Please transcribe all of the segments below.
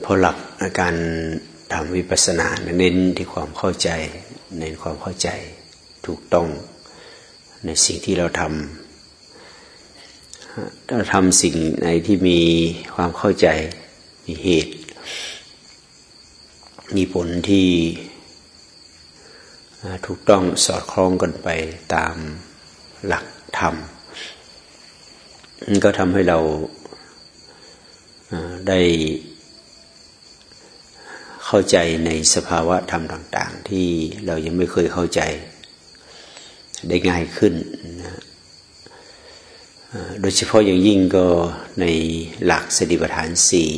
เพราะหลักการทำวิปัสสนาเน้นที่ความเข้าใจ เน้นความเข้าใจถูกต้องในสิ่งที่เราทำถ้าทำสิ่งไหนที่มีความเข้าใจมีเหตุ มีผลที่ถูกต้องสอดคล้องกันไปตามหลักธรรมก็ทำให้เราได้ เข้าใจในสภาวะธรรมต่าง ๆ ที่เรายังไม่เคยเข้าใจได้ง่ายขึ้นนะโดยเฉพาะอย่างยิ่งก็ในหลักสติปัฏฐานสี่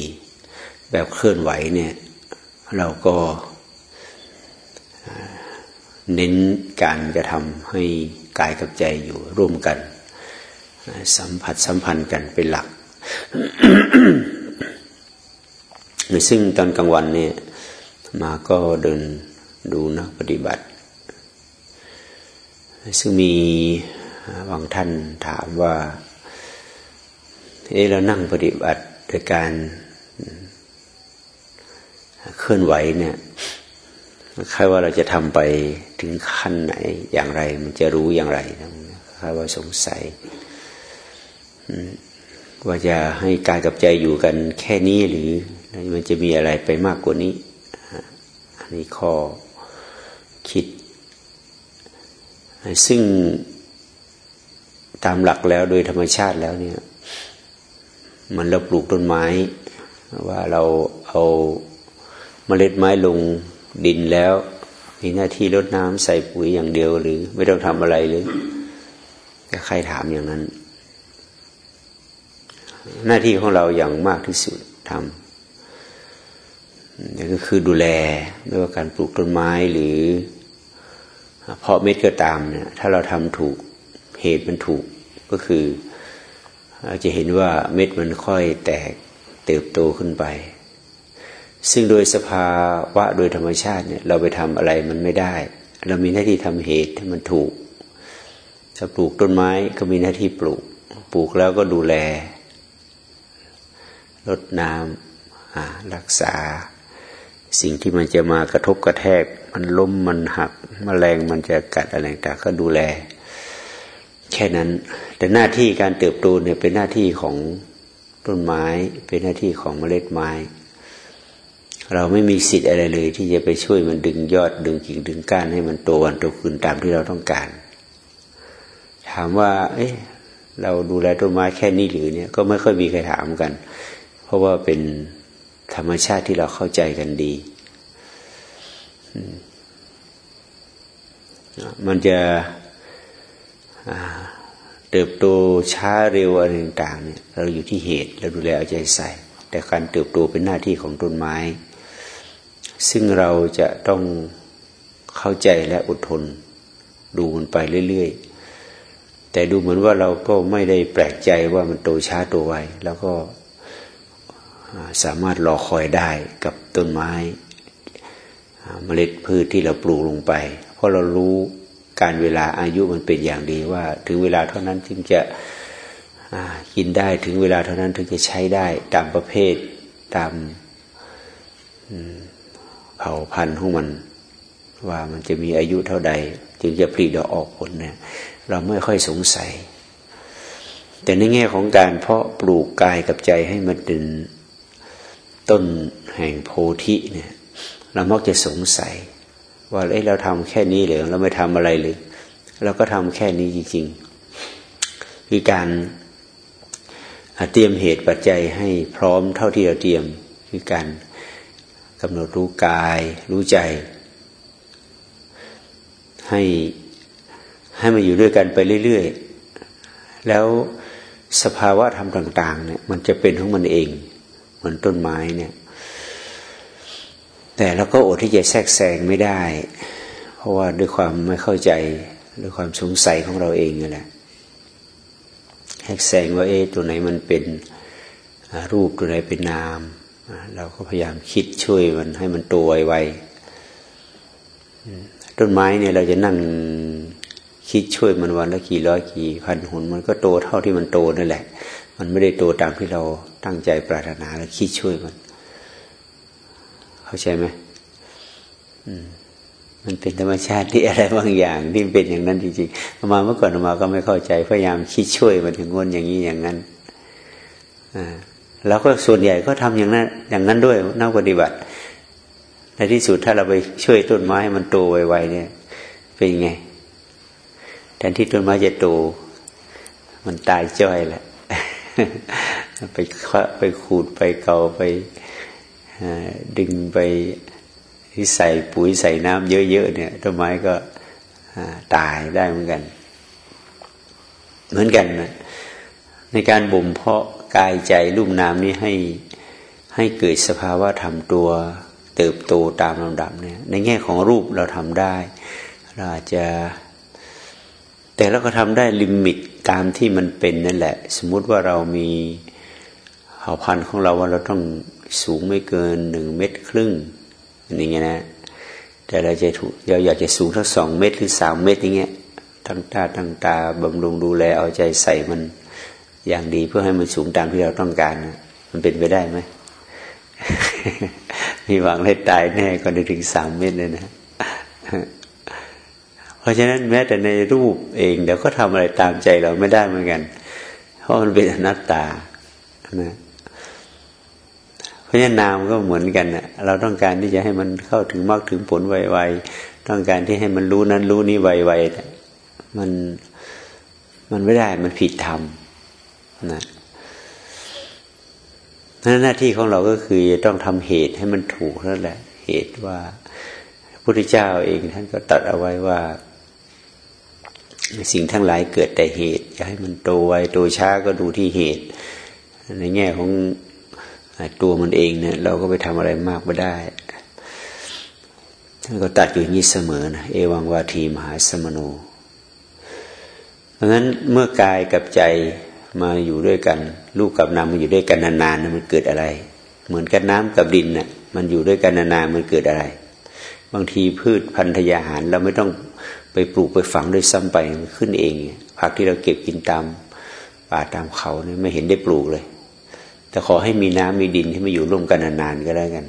แบบเคลื่อนไหวเนี่ยเราก็เน้นการจะทำให้กายกับใจอยู่ร่วมกัน สัมผัสสัมพันธ์กันเป็นหลัก ซึ่งตอนกลางวันเนี่ย มาก็เดินดูนักปฏิบัติ ซึ่งมีบางท่านถามว่าเออเรานั่งปฏิบัติโดยการเคลื่อนไหวเนี่ยคล้ายว่าเราจะทำไปถึงขั้นไหนอย่างไร มันจะรู้อย่างไรคล้ายว่าสงสัยว่าจะให้กายกับใจอยู่กันแค่นี้หรือมันจะมีอะไรไปมากกว่านี้ นนี้ข้อคิด ซึ่งตามหลักแล้วโดยธรรมชาติแล้วเนี่ย มันเราปลูกต้นไม้ ว่าเราเอาเมล็ดไม้ลงดินแล้ว มีหน้าที่รดน้ำใส่ปุ๋ยอย่างเดียวหรือไม่ต้องทำอะไรเลยก็ใครถามอย่างนั้น หน้าที่ของเราอย่างมากที่สุดทำ นี่ก็คือดูแลไม่ว่าการปลูกต้นไม้หรือเพาะเม็ดก็ตามเนี่ยถ้าเราทำถูกเหตุมันถูกก็คือเราจะเห็นว่าเม็ดมันค่อยแตกเติบโตขึ้นไป ซึ่งโดยสภาวะโดยธรรมชาติเนี่ยเราไปทำอะไรมันไม่ได้ เรามีหน้าที่ทำเหตุให้มันถูกจะปลูกต้นไม้ก็มีหน้าที่ปลูก ปลูกแล้วก็ดูแลรดน้ำรักษา สิ่งที่มันจะมากระทบกระแทก มันล้มมันหักมแมลงมันจะกัดอะไรต่างก็ดูแล แค่นั้น แต่หน้าที่การเติบโตเนี่ยเป็นหน้าที่ของต้นไม้ เป็นหน้าที่ของเมล็ดไม้ เราไม่มีสิทธิ์อะไรเลย ที่จะไปช่วยมันดึงยอดดึงกิ่งดึงก้านให้มันโตวันโตคืนตามที่เราต้องการ ถามว่า เอ๊ะเราดูแลต้นไม้แค่นี้หรือเนี่ย ก็ไม่ค่อยมีใครถามกัน เพราะว่าเป็น ธรรมชาติที่เราเข้าใจกันดี มันจะเติบโตช้าเร็วอะไรต่างๆเนี่ยเราอยู่ที่เหตุเราดูแลเอาใจใส่ แต่การเติบโตเป็นหน้าที่ของต้นไม้ ซึ่งเราจะต้องเข้าใจและอดทน ดูมันไปเรื่อยๆ แต่ดูเหมือนว่าเราก็ไม่ได้แปลกใจว่ามันโตช้าโตไวแล้วก็ สามารถรอคอยได้กับต้นไม้เมล็ดพืชที่เราปลูกลงไป เพราะเรารู้การเวลาอายุมันเป็นอย่างดีว่า ถึงเวลาเท่านั้นจึงจะกินได้ถึงเวลาเท่านั้นถึงจะใช้ได้ตามประเภทตามเผ่าพันธุ์ของมัน ว่ามันจะมีอายุเท่าใด จึงจะผลิดอกออกผลเนี่ยเราไม่ค่อยสงสัย แต่ในแง่ของการเพาะปลูกกายกับใจให้มันเป็น ต้นแห่งโพธิเนี่ย เรามักจะสงสัย ว่าเอ้เราทำแค่นี้เลยเราไม่ทำอะไรเลยเราก็ทำแค่นี้จริงๆคือการเตรียมเหตุปัจจัยให้พร้อมเท่าที่เราเตรียมคือการกำหนดรู้กาย รู้ใจ ให้ให้มาอยู่ด้วยกันไปเรื่อยๆ แล้วสภาวะธรรมต่าง ๆ เนี่ย มันจะเป็นของมันเอง มือนต้นไม้เนี่ย แต่เราก็อดที่จะแทรกแซงไม่ได้ เพราะว่าด้วยความไม่เข้าใจด้วยความสงสัยของเราเองนี่แหละแทรกแซงว่าเอ๊ะตัวไหนมันเป็นรูปตัวไหนเป็นนาม เราก็พยายามคิดช่วยมันให้มันโตไวต้นไม้เนี่ยเราจะนั่งคิดช่วยมันวันละกี่ร้อยกี่พันหุนมันก็โตเท่าที่มันโตนั่นแหละ มันไม่ได้โตตามที่เราตั้งใจปรารถนาแล้วคิดช่วยมัน เข้าใจไหมมันเป็นธรรมชาติที่อะไรบางอย่างที่เป็นอย่างนั้นจริงๆมาเมื่อก่อนมาก็ไม่เข้าใจพยายามคิดช่วยมันถึงงนอย่างนี้อย่างนั้นอ่าแล้วก็ส่วนใหญ่ก็ทำอย่างนั้นอย่างนั้นด้วยนักปฏิบัติ ในที่สุดถ้าเราไปช่วยต้นไม้มันโตไวๆเนี่ย เป็นไงแทนที่ต้นไม้จะโตมันตายจ้อยแหละ ไปไปขูดไปเกาไปดึงไปที่ใส่ปุ๋ยใส่น้ำเยอะๆเนี่ยต้นไม้ก็ตายได้เหมือนกัน เหมือนกันนะในการบ่มเพาะกายใจรูปนามนี้ให้ให้เกิดสภาวะธรรมตัวเติบโตตามลำดับเนี่ย ในแง่ของรูปเราทำได้ เราอาจจะ แต่เราก็ทำได้ลิมิต ตามที่มันเป็นนั่นแหละ สมมุติว่าเรามีเผ่าพันธุ์ของเราว่าเราต้องสูงไม่เกินหนึ่งเมตรครึ่งอย่างเงี้ยนะ แต่เราจะถูกเราอยากจะสูงทั้งสองเมตรหรือสามเมตรอย่างเงี้ยตั้งตาตั้งตาบำรุงดูแลเอาใจใส่มันอย่างดีเพื่อให้มันสูงตามที่เราต้องการมันเป็นไปได้ไหมมีหวังให้ตายแน่ก่อนถึงสามเมตรเลยนะ เพราะฉะนั้นแม้แต่ในรูปเองเดี๋ยวก็ทำอะไรตามใจเราไม่ได้เหมือนกัน เพราะมันเป็นอนัตตานะเพราะฉะนั้นนามก็เหมือนกันนะเราต้องการที่จะให้มันเข้าถึงมรรคถึงผลไวๆต้องการที่ให้มันรู้นั้นรู้นี้ไวๆมันมันไม่ได้มันผิดธรรมนะนั้นหน้าที่ของเราก็คือต้องทำเหตุให้มันถูกนั่นแหละ เหตุว่าพระพุทธเจ้าเองท่านก็ตัดเอาไว้ว่า สิ่งทั้งหลายเกิดแต่เหตุจะให้มันโตไวโตช้าก็ดูที่เหตุ ในแง่ของตัวมันเองเนี่ยเราก็ไปทำอะไรมากไม่ได้ท่านก็ตัดอยู่อย่างนี้เสมอนะเอวังวาทีมหาสมโนเพราะฉะนั้นเมื่อกายกับใจมาอยู่ด้วยกัน รูปกับนามมันอยู่ด้วยกันนานๆมันเกิดอะไร เหมือนกันน้ำกับดินน่ะมันอยู่ด้วยกันนานๆมันเกิดอะไร บางทีพืชพันธุยาหารเราไม่ต้อง ไปปลูกไปฝังด้วยซ้ำไปมันขึ้นเอง ผักที่เราเก็บกินตามป่าตามเขาเนี่ยไม่เห็นได้ปลูกเลย แต่ขอให้มีน้ำมีดินที่มาอยู่ร่วมกันนานๆก็ได้กัน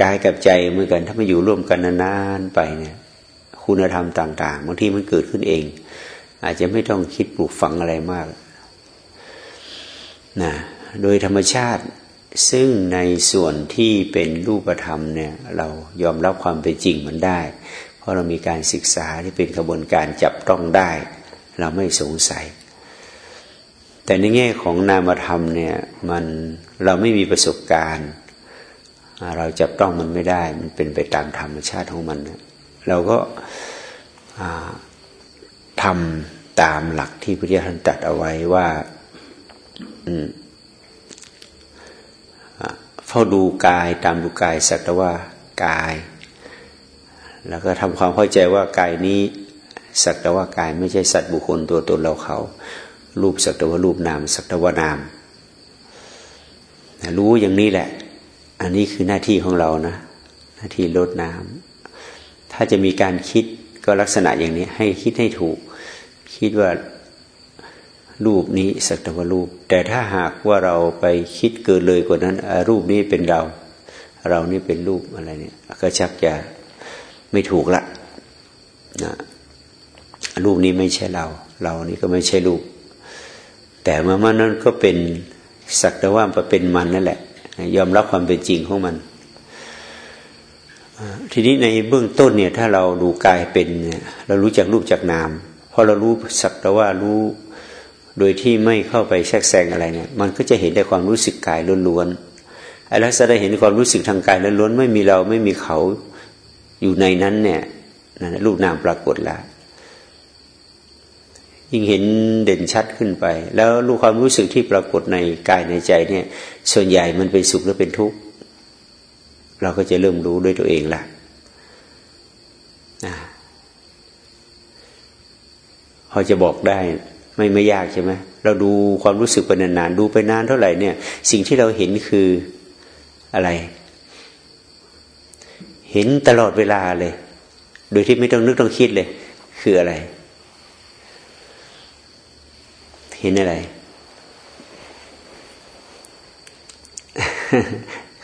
กายกับใจเหมือนกันถ้ามาอยู่ร่วมกันนานๆไปเนี่ย คุณธรรมต่างๆบางทีมันเกิดขึ้นเอง อาจจะไม่ต้องคิดปลูกฝังอะไรมากนะโดยธรรมชาติซึ่งในส่วนที่เป็นรูปธรรมเนี่ย เรายอมรับความเป็นจริงมันได้ เพราะเรามีการศึกษาที่เป็นกระบวนการจับต้องได้ เราไม่สงสัย แต่ในแง่ของนามธรรมเนี่ยมันเราไม่มีประสบการณ์ เราจับต้องมันไม่ได้ มันเป็นไปตามธรรมชาติของมัน เราก็ทำตามหลักที่พระเจ้าท่านตรัสเอาไว้ว่าเฝ้าดูกายตามดูกายสักแต่ว่ากาย แล้วก็ทำความเข้าใจว่ากายนี้สักแต่ว่ากายไม่ใช่สัตว์บุคคลตัวตนเราเขา รูปสักแต่ว่ารูปนามสักแต่ว่านาม รู้อย่างนี้แหละ อันนี้คือหน้าที่ของเรานะ หน้าที่ลดน้ำถ้าจะมีการคิดก็ลักษณะอย่างนี้ให้คิดให้ถูก คิดว่ารูปนี้สักแต่ว่ารูป แต่ถ้าหากว่าเราไปคิดเกินเลยกว่านั้นรูปนี้เป็นเรา เรานี่เป็นรูปอะไรเนี่ยก็ชักจะ ไม่ถูกละนะรูปนี้ไม่ใช่เรา เรานี่ก็ไม่ใช่รูป แต่เมื่อมันนั้นก็เป็นสักแต่ว่าเป็นมันนั่นแหละ ยอมรับความเป็นจริงของมัน ทีนี้ในเบื้องต้นเนี่ย ถ้าเราดูกายเป็นเนี่ยเรารู้จักรูปจากนามพอเรารู้สักแต่ว่ารู้โดยที่ไม่เข้าไปแทรกแซงอะไรเนี่ย มันก็จะเห็นได้ความรู้สึกกายล้วนๆไอ้ลักษณะเห็นความรู้สึกทางกายล้วนๆไม่มีเราไม่มีเขา อยู่ในนั้นเนี่ยนั่นรูปนามปรากฏแล้วยิ่งเห็นเด่นชัดขึ้นไป แล้วรู้ความรู้สึกที่ปรากฏในกายในใจเนี่ย ส่วนใหญ่มันเป็นสุขหรือเป็นทุกข์เราก็จะเริ่มรู้ด้วยตัวเองละพอจะบอกได้ไม่ไม่ยากใช่ไหมเราดูความรู้สึกไปนานๆดูไปนานเท่าไหร่เนี่ย สิ่งที่เราเห็นคืออะไร เห็นตลอดเวลาเลย โดยที่ไม่ต้องนึกต้องคิดเลย คืออะไร เห็นอะไร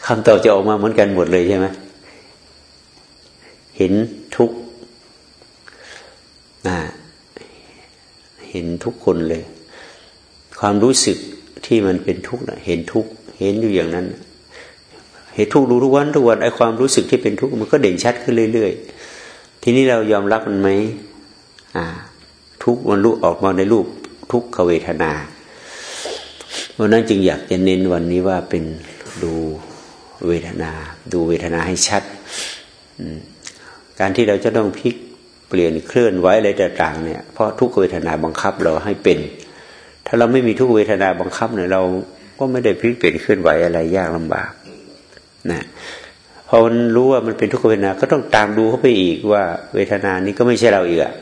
คำตอบจะออกมาเหมือนกันหมดเลยใช่ไหมเห็นทุกนะเห็นทุกคนเลย ความรู้สึกที่มันเป็นทุกข์นะเห็นทุกข์เห็นอยู่อย่างนั้น เห็นทุกข์รู้ทุกวันทุกวันไอ้ความรู้สึกที่เป็นทุกข์มันก็เด่นชัดขึ้นเรื่อย ๆ ทีนี้เรายอมรับมันไหมอ่า ทุกวันรู้ออกมาในรูปทุกขเวทนาวันนั้นจึงอยากจะเน้นวันนี้ว่าเป็นดูเวทนา ดูเวทนาให้ชัดการที่เราจะต้องพลิกเปลี่ยนเคลื่อนไหวอะไรต่างๆเนี่ยเพราะทุกเวทนาบังคับเราให้เป็น ถ้าเราไม่มีทุกเวทนาบังคับเนี่ยเราก็ไม่ได้พลิกเปลี่ยนเคลื่อนไหวอะไรยากลำบาก นะพอมันรู้ว่ามันเป็นทุกขเวทนา ก็ต้องตามดูเข้าไปอีกว่า เวทนานี้ก็ไม่ใช่เราอีกอะ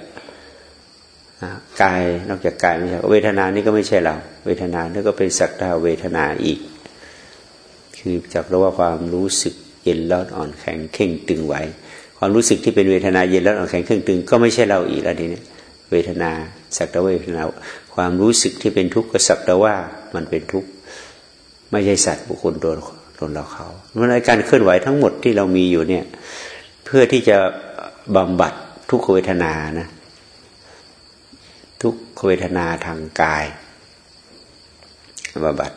กายนอกจากกายไม่ใช่เวทนานี่ก็ไม่ใช่เรา เวทนานี่ก็เป็นสักดาเวทนาอีก คือจากเราว่าความรู้สึกเย็นร้อนอ่อนแข็งเข่งตึงไหวความรู้สึกที่เป็นเวทนาเย็นร้อนอ่อนแข็งเข่งตึง ก็ไม่ใช่เราอีกแล้วทีนี้เวทนาสักดาเวทนา ความรู้สึกที่เป็นทุกข์ก็สักดาว่ามันเป็นทุกข์ไม่ใช่สัตว์บุคคลโด นโดนเราเขาเมื่อการเคลื่อนไหวทั้งหมดที่เรามีอยู่เนี่ย เพื่อที่จะบำบัดทุกขเวทนานะ ทุกขเวทนาทางกายบำบัด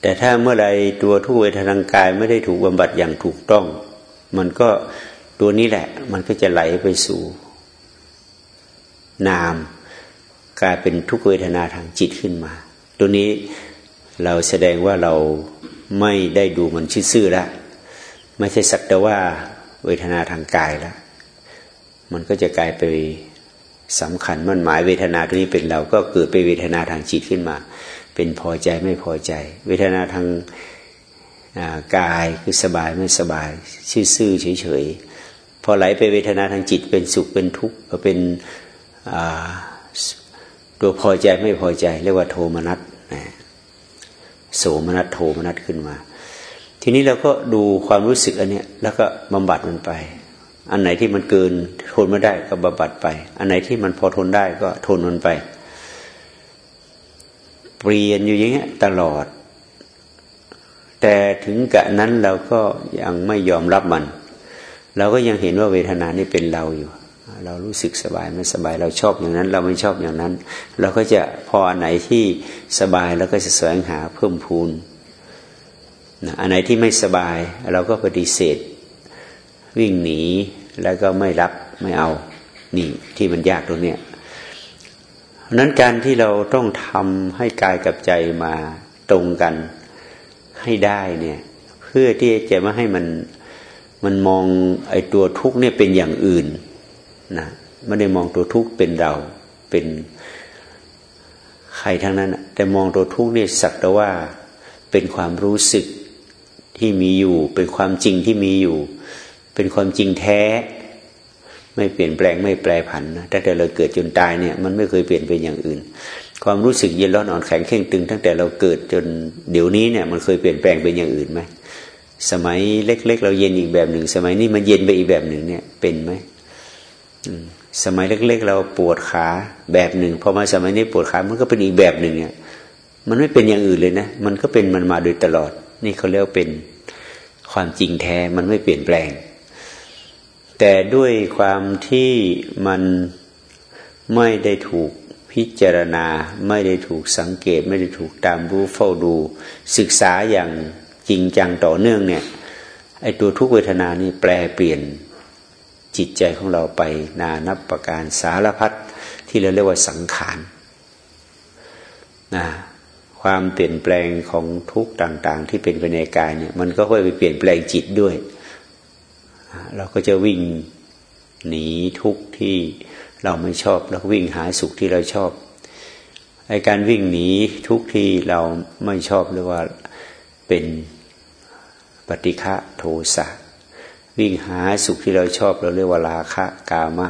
แต่ถ้าเมื่อไรตัวทุกเวทนาทางกายไม่ได้ถูกบำบัดอย่างถูกต้อง มันก็ตัวนี้แหละ มันก็จะไหลไปสู่ นามกลายเป็นทุกเวทนาทางจิตขึ้นมา ตัวนี้เราแสดงว่าเรา ไม่ได้ดูมันชื่อๆแล้วไม่ใช่สักแต่ว่าเวทนาทางกายแล้วมันก็จะกลายไปสำคัญมันหมายเวทนาตัวนี้เป็นเราก็เกิดไปเวทนาทางจิตขึ้นมา เป็นพอใจไม่พอใจ เวทนาทางกายคือสบายไม่สบายชื่อๆเฉยๆพอไหลไปเวทนาทางจิตเป็นสุขเป็นทุกข์เป็นตัวพอใจไม่พอใจ เรียกว่าโทมนัส โสมนัสโทมนัสขึ้นมา ทีนี้เราก็ดูความรู้สึกอันนี้แล้วก็บำบัดมันไป อันไหนที่มันเกินทนไม่ได้ก็บำบัดไป อันไหนที่มันพอทนได้ก็ทนมันไป เปลี่ยนอยู่อย่างเงี้ยตลอด แต่ถึงกะนั้นเราก็ยังไม่ยอมรับมัน เราก็ยังเห็นว่าเวทนานี่เป็นเราอยู่ เรารู้สึกสบายไม่สบายเราชอบอย่างนั้น เราไม่ชอบอย่างนั้น เราก็จะพออันไหนที่สบายเราก็จะแสวงหาเพิ่มพูนอันไหนที่ไม่สบายเราก็ปฏิเสธ วิ่งหนีแล้วก็ไม่รับไม่เอานี่ที่มันยากตรงเนี้ยนั้นการที่เราต้องทำให้กายกับใจมาตรงกันให้ได้เนี่ย เพื่อที่จะไม่ให้มันมันมองไอ้ตัวทุกข์เนี่ยเป็นอย่างอื่น นะไม่ได้มองตัวทุกข์เป็นเราเป็นใครทั้งนั้นแต่มองตัวทุกข์เนี่ยสักแต่ว่าเป็นความรู้สึกที่มีอยู่ เป็นความจริงที่มีอยู่ เป็นความจริงแท้ ไม่เปลี่ยนแปลงไม่แปรผันนะตั้งแต่เราเกิดจนตายเนี่ยมันไม่เคยเปลี่ยนเป็นอย่างอื่น ความรู้สึกเย็นร้อนอ่อนแข็งเข่งตึง ตั้งแต่เราเกิดจนเดี๋ยวนี้เนี่ยมันเคยเปลี่ยนแปลงเป็นอย่างอื่นไหมสมัยเล็ก ๆ เราเย็นอีกแบบหนึ่ง สมัยนี้มันเย็นไปอีกแบบหนึ่งเนี่ยเป็นไหม สมัยเล็ก ๆ เราปวดขาแบบหนึ่งพอมาสมัยนี้ปวดขามันก็เป็นอีกแบบหนึ่งเนี่ยมันไม่เป็นอย่างอื่นเลยนะ มันก็เป็นมันมาโดยตลอด นี่เขาเรียกเป็นความจริงแท้มันไม่เปลี่ยนแปลง แต่ด้วยความที่มันไม่ได้ถูกพิจารณา ไม่ได้ถูกสังเกต ไม่ได้ถูกตามรู้เฝ้าดู ศึกษาอย่างจริงจังต่อเนื่องเนี่ยไอตัวทุกเวทนานี่แปลเปลี่ยน จิตใจของเราไปนานับประการสารพัดที่เราเรียกว่าสังขารนะความเปลี่ยนแปลงของทุกต่าง ๆ ที่เป็นไปในกายเนี่ย มันก็ค่อยไปเปลี่ยนแปลงจิตด้วย เราก็จะวิ่งหนีทุกที่เราไม่ชอบ แล้ววิ่งหาสุขที่เราชอบไอการวิ่งหนีทุกที่เราไม่ชอบหรือว่าเป็นปฏิฆะโทสะ วิ่งหาสุขที่เราชอบเราเรียกว่าราคะกามะ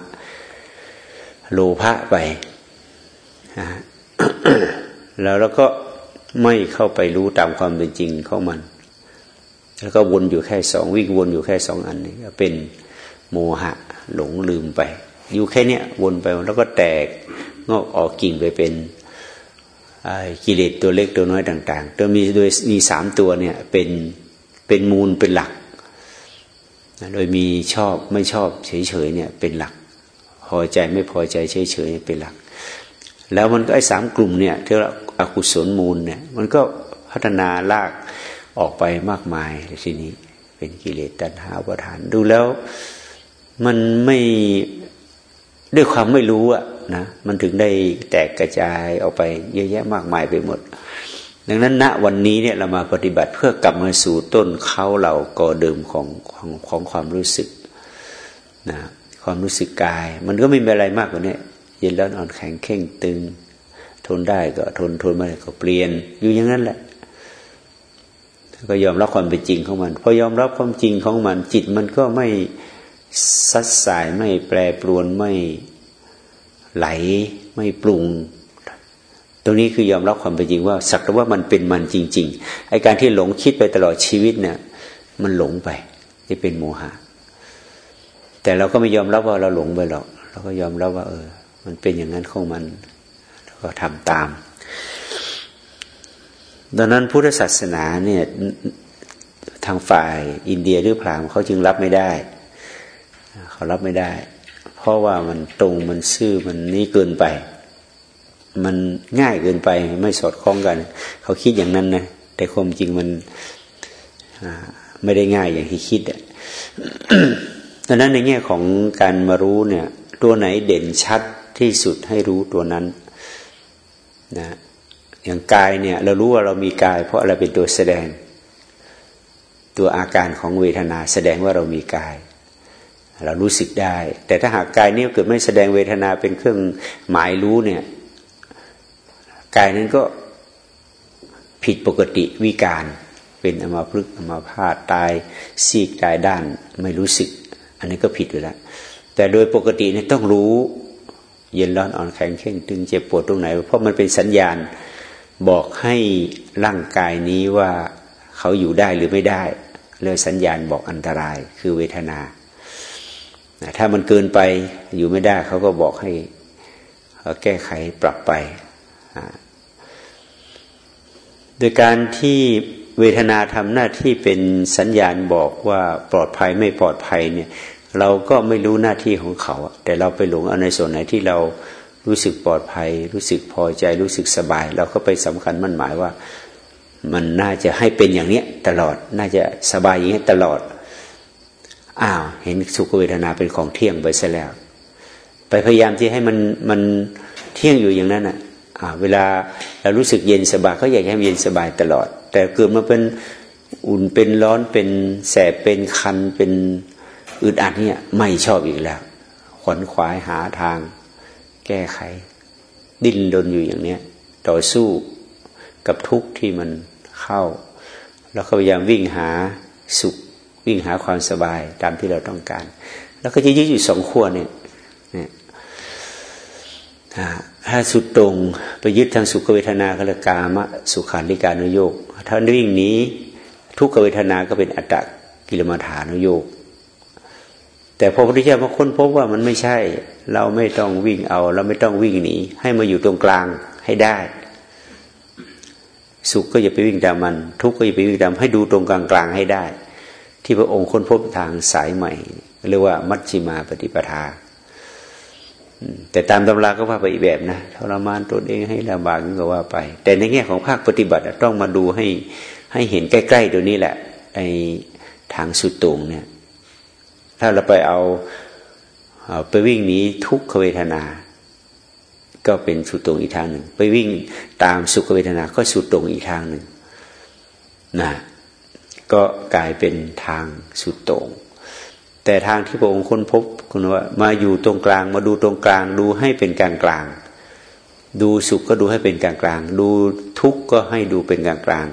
โลภะไปแล้วเราก็ไม่เข้าไปรู้ตามความเป็นจริงของมัน แล้วก็วนอยู่แค่สองวิ่งวนอยู่แค่สองอันนี้ก็เป็นโมหะหลงลืมไป อยู่แค่เนี้ยวนไปแล้วก็แตกงอกออกกิ่งไปเป็นกิเลสตัวเล็กตัวน้อยต่าง ๆ ตัวมีโดยมีสามตัวเนี่ยเป็นเป็นมูลเป็นหลัก โดยมีชอบไม่ชอบเฉยๆเนี่ยเป็นหลัก พอใจไม่พอใจเฉยๆเป็นหลัก แล้วมันก็ไอ้สามกลุ่มเนี่ยที่เราอกุศลมูลเนี่ยมันก็พัฒนาลากออกไปมากมายทีนี้เป็นกิเลสตัณหาประทานดูแล้วมันไม่ด้วยความไม่รู้อะนะมันถึงได้แตกกระจายออกไปเยอะแยะมากมายไปหมด ดังนั้นณวันนี้เนี่ยเรามาปฏิบัติเพื่อกลับมาสู่ต้นเขาเราก่อเดิมของของของความรู้สึกนะความรู้สึกกาย มันก็ไม่มีอะไรมากกว่านี้เย็นแล้วอ่อนแข็งเข่งตึง ทนได้ก็ทนทนไม่ได้ก็เปลี่ยน อยู่อย่างนั้นแหละ ก็ยอมรับความเป็นจริงของมันพอยอมรับความจริงของมัน จิตมันก็ไม่ซัดสายไม่แปรปรวนไม่ไหลไม่ปรุง ตรงนี้คือยอมรับความเป็นจริงว่า สักแต่ว่ามันเป็นมันจริง ๆ ไอการที่หลงคิดไปตลอดชีวิตเนี่ย มันหลงไปที่เป็นโมหะ แต่เราก็ไม่ยอมรับว่าเราหลงไปหรอก เราก็ยอมรับว่า เออ มันเป็นอย่างนั้นของมันเราก็ทำตาม ดังนั้นพุทธศาสนาเนี่ยทางฝ่ายอินเดียหรือพราหมณ์เขาจึงรับไม่ได้ เขารับไม่ได้ เพราะว่ามันตรงมันซื่อมันนี่เกินไป มันง่ายเกินไปไม่สอดคล้องกัน เขาคิดอย่างนั้นนะแต่ความจริงมันไม่ได้ง่ายอย่างที่คิดอะดังนั้นในแง่ของการมารู้เนี่ย ตัวไหนเด่นชัดที่สุดให้รู้ตัวนั้นนะอย่างกายเนี่ย เรารู้ว่าเรามีกาย เพราะอะไรเป็นตัวแสดง ตัวอาการของเวทนาแสดงว่าเรามีกาย เรารู้สึกได้ แต่ถ้าหากกายนี้เกิดไม่แสดงเวทนาเป็นเครื่องหมายรู้เนี่ย กายนั้นก็ผิดปกติวิการเป็นอมาพลึกอมาพาตตายซีกตายด้านไม่รู้สึก อันนี้ก็ผิดอยู่แล้ว แต่โดยปกติเนี่ยต้องรู้ เย็นร้อนอ่อนแข็งเข่งตึงเจ็บปวดตรงไหน เพราะมันเป็นสัญญาณบอกให้ร่างกายนี้ว่าเขาอยู่ได้หรือไม่ได้เลยสัญญาณบอกอันตรายคือเวทนา ถ้ามันเกินไปอยู่ไม่ได้เขาก็บอกให้แก้ไขปรับไป โดยการที่เวทนาทำหน้าที่เป็นสัญญาณบอกว่าปลอดภัยไม่ปลอดภัยเนี่ย เราก็ไม่รู้หน้าที่ของเขา แต่เราไปหลงเอาในส่วนไหนที่เรารู้สึกปลอดภัย รู้สึกพอใจรู้สึกสบาย เราก็ไปสำคัญมั่นหมายว่า มันน่าจะให้เป็นอย่างเนี้ยตลอดน่าจะสบายอย่างนี้ตลอดอ้าวเห็นสุขเวทนาเป็นของเที่ยงไปซะแล้ว ไปพยายามที่ให้มันมันเที่ยงอยู่อย่างนั้นอะอ่า เวลาเรารู้สึกเย็นสบายเขาอยากให้เย็นสบายตลอด แต่เกิดมาเป็นอุ่นเป็นร้อนเป็นแสบเป็นคันเป็นอึดอัดเนี่ยไม่ชอบอีกแล้ว ขวนขวายหาทาง แก้ไข ดิ้นรนอยู่อย่างเนี้ยต่อสู้กับทุกข์ที่มันเข้า แล้วก็พยายามวิ่งหาสุข วิ่งหาความสบายตามที่เราต้องการ แล้วก็จะยึดอยู่สองขั้วเนี่ย ถ้าสุดตรงไปยึดทางสุขเวทนาก็เลยกามะสุขานิการนุโยกถ้าวิ่งนี้ทุกขเวทนาก็เป็นอัตตกิลมัฐานุโยกแต่พอพระพุทธเจ้ามาค้นพบว่ามันไม่ใช่ เราไม่ต้องวิ่งเอา เราไม่ต้องวิ่งหนี ให้มาอยู่ตรงกลางให้ได้ สุขก็อย่าไปวิ่งตามมัน ทุกข์ก็อย่าไปวิ่งตามให้ดูตรงกลางๆให้ได้ ที่พระองค์ค้นพบทางสายใหม่ เรียกว่ามัชชิมาปฏิปทา แต่ตามตำราก็ว่าไปอีกแบบนะทรมานตนเองให้ลำบากก็ว่าไป แต่ในแง่ของภาคปฏิบัติต้องมาดูให้ให้เห็นใกล้ๆตัวนี้แหละไอ้ทางสุดตรงเนี่ย ถ้าเราไปเอาเอาไปวิ่งหนีทุกขเวทนา ก็เป็นสุดตรงอีกทางหนึ่ง ไปวิ่งตามสุขเวทนาก็สุดตรงอีกทางหนึ่งนะก็กลายเป็นทางสุดต่ง แต่ทางที่พระองค์ค้นพบคุณว่า มาอยู่ตรงกลาง มาดูตรงกลาง ดูให้เป็นกลางกลาง ดูสุขก็ดูให้เป็นกลางกลาง ดูทุกข์ก็ให้ดูเป็นกลางกลาง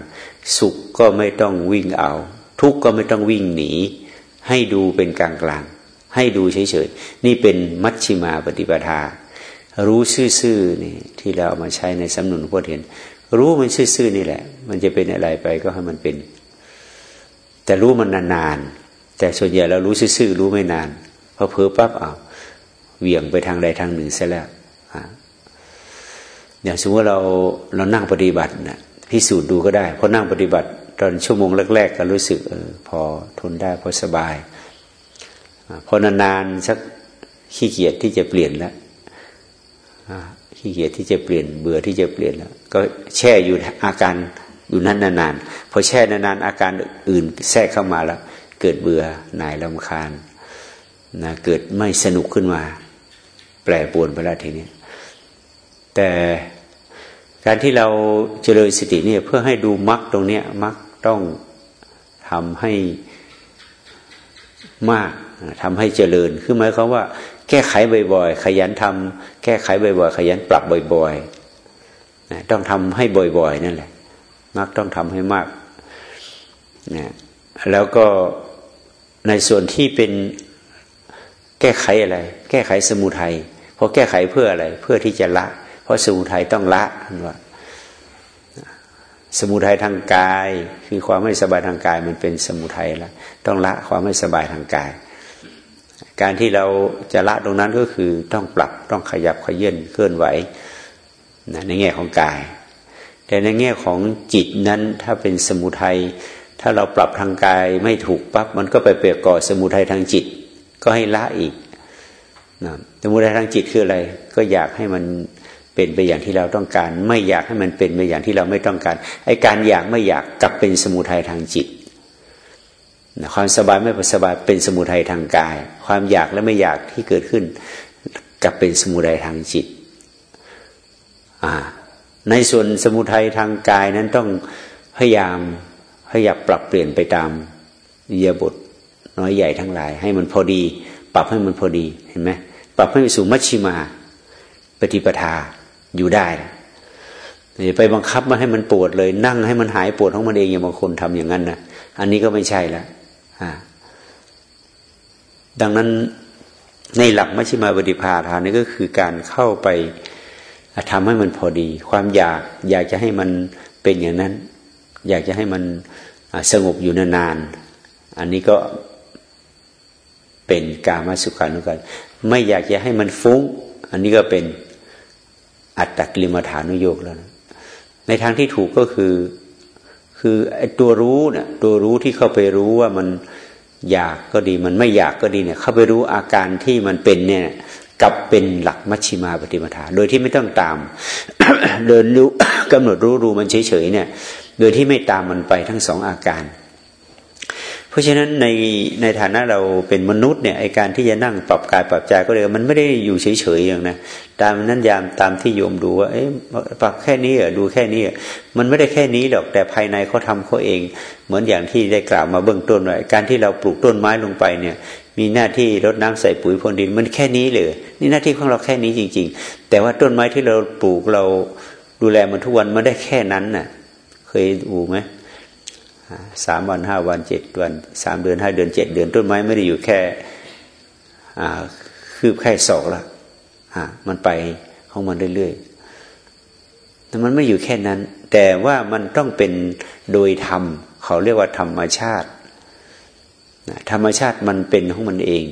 สุขก็ไม่ต้องวิ่งเอา ทุกข์ก็ไม่ต้องวิ่งหนี ให้ดูเป็นกลางกลาง ให้ดูเฉยๆ นี่เป็นมัชชิมาปฏิปทา รู้ซื่อๆนี่ที่เราเอามาใช้ในสำนุนพจน์เห็น รู้มันซื่อๆนี่แหละ มันจะเป็นอะไรไปก็ให้มันเป็น แต่รู้มันนานๆ แต่ส่วนใหญ่เรารู้ซื่อๆรู้ไม่นานพอเพอปั๊บเอาเวี่ยงไปทางใดทางหนึ่งเสียแล้วอย่างสมมติว่าเราเรานั่งปฏิบัตินะพิสูจน์ดูก็ได้เพราะนั่งปฏิบัติ ตอนชั่วโมงแรก ๆ ก็รู้สึกเออพอทนได้พอสบายพอนานๆสักขี้เกียจที่จะเปลี่ยนแล้วขี้เกียจที่จะเปลี่ยนเบื่อที่จะเปลี่ยนแล้ว ก็แช่อยู่อาการอยู่นั้นนานๆพอแช่นานๆอาการอื่นแทรกเข้ามาแล้ว เกิดเบื่อหน่ายลำคาญนะเกิดไม่สนุกขึ้นมา แปรปวนไปแล้วทีนี้แต่การที่เราเจริญสติเนี่ยเพื่อให้ดูมรรคตรงเนี้ยมรรคต้องทำให้มากทำให้เจริญคือหมายความว่า แก้ไขบ่อยๆ ขยันทำแก้ไขบ่อยๆ ขยันปรับบ่อยๆต้องทำให้บ่อยๆ นั่นแหละมรรคต้องทำให้มากนะแล้วก็ ในส่วนที่เป็นแก้ไขอะไร แก้ไขสมุทัยเพราะแก้ไขเพื่ออะไร เพื่อที่จะละ เพราะสมุทัยต้องละว่าสมุทัยทางกาย คือความไม่สบายทางกายมันเป็นสมุทัยแล้วต้องละความไม่สบายทางกาย การที่เราจะละตรงนั้นก็คือต้องปรับต้องขยับขยื่นเคลื่อนไหวในแง่ของกาย แต่ในแง่ของจิตนั้นถ้าเป็นสมุทัย ถ้าเราปรับทางกายไม่ถูกปั๊บมันก็ไปเปรียกก่อสมุทัยทางจิต ก็ให้ละอีกนะสมุทัยทางจิตคืออะไร ก็อยากให้มันเป็นไปอย่างที่เราต้องการ ไม่อยากให้มันเป็นไปอย่างที่เราไม่ต้องการไอการอยากไม่อยากกลับเป็นสมุทัยทางจิตความสบายไม่สบายเป็นสมุทัยทางกาย ความอยากและไม่อยากที่เกิดขึ้นกลับเป็นสมุทัยทางจิตในส่วนสมุทัยทางกายนั้นต้องพยายาม พยายามปรับเปลี่ยนไปตามเยียบทน้อยใหญ่ทั้งหลาย ให้มันพอดี ปรับให้มันพอดีเห็นไหมปรับให้สู่มัชชิมา ปฏิปทาอยู่ได้อย่าไปบังคับมาให้มันปวดเลย นั่งให้มันหายปวดของมันเองอย่างบางคนทำอย่างนั้นนะอันนี้ก็ไม่ใช่ละดังนั้นในหลักมัชฌิมาปฏิภาทานนี่ก็คือการเข้าไปทำให้มันพอดี ความอยากอยากจะให้มันเป็นอย่างนั้น อยากจะให้มันสงบอยู่นานๆ อันนี้ก็เป็นกามาสุขานุกันไม่อยากจะให้มันฟุ้ง อันนี้ก็เป็นอัตตกิลมฐานุโยกแล้วนะในทางที่ถูกก็คือคือตัวรู้เนี่ยตัวรู้ที่เข้าไปรู้ว่ามันอยากก็ดีมันไม่อยากก็ดีเนี่ย เข้าไปรู้อาการที่มันเป็นเนี่ยกับเป็นหลักมัชชิมาปฏิปทาโดยที่ไม่ต้องตาม เดินรู้กำหนดรู้รู้มันเฉยๆเนี่ย โดยที่ไม่ตามมันไปทั้งสองอาการ เพราะฉะนั้นในในฐานะเราเป็นมนุษย์เนี่ยไอการที่จะนั่งปรับกายปรับใจก็เลยมันไม่ได้อยู่เฉยๆอย่างนะตามนั้นยามตามที่โยมดูว่าเอ๊ะปรับแค่นี้เหรอดูแค่นี้มันไม่ได้แค่นี้หรอกแต่ภายในเขาทาเขาเอง เหมือนอย่างที่ได้กล่าวมาเบื้องต้นว่าการที่เราปลูกต้นไม้ลงไปเนี่ยมีหน้าที่รดน้ำใส่ปุ๋ยพรวนดินมันแค่นี้เลยนี่หน้าที่ของเราแค่นี้จริง ๆ แต่ว่าต้นไม้ที่เราปลูกเราดูแลมันทุกวันไม่ได้แค่นั้นน่ะ เคยดูไหมสามวันห้าวันเจ็ดวันสามเดือนห้าเดือนเจ็ดเดือนต้นไม้ไม่ได้อยู่แค่คืบแค่ศอกละมันไปของมันเรื่อยๆแต่มันไม่อยู่แค่นั้น แต่ว่ามันต้องเป็นโดยธรรม เขาเรียกว่าธรรมชาติ ธรรมชาติมันเป็นของมันเอง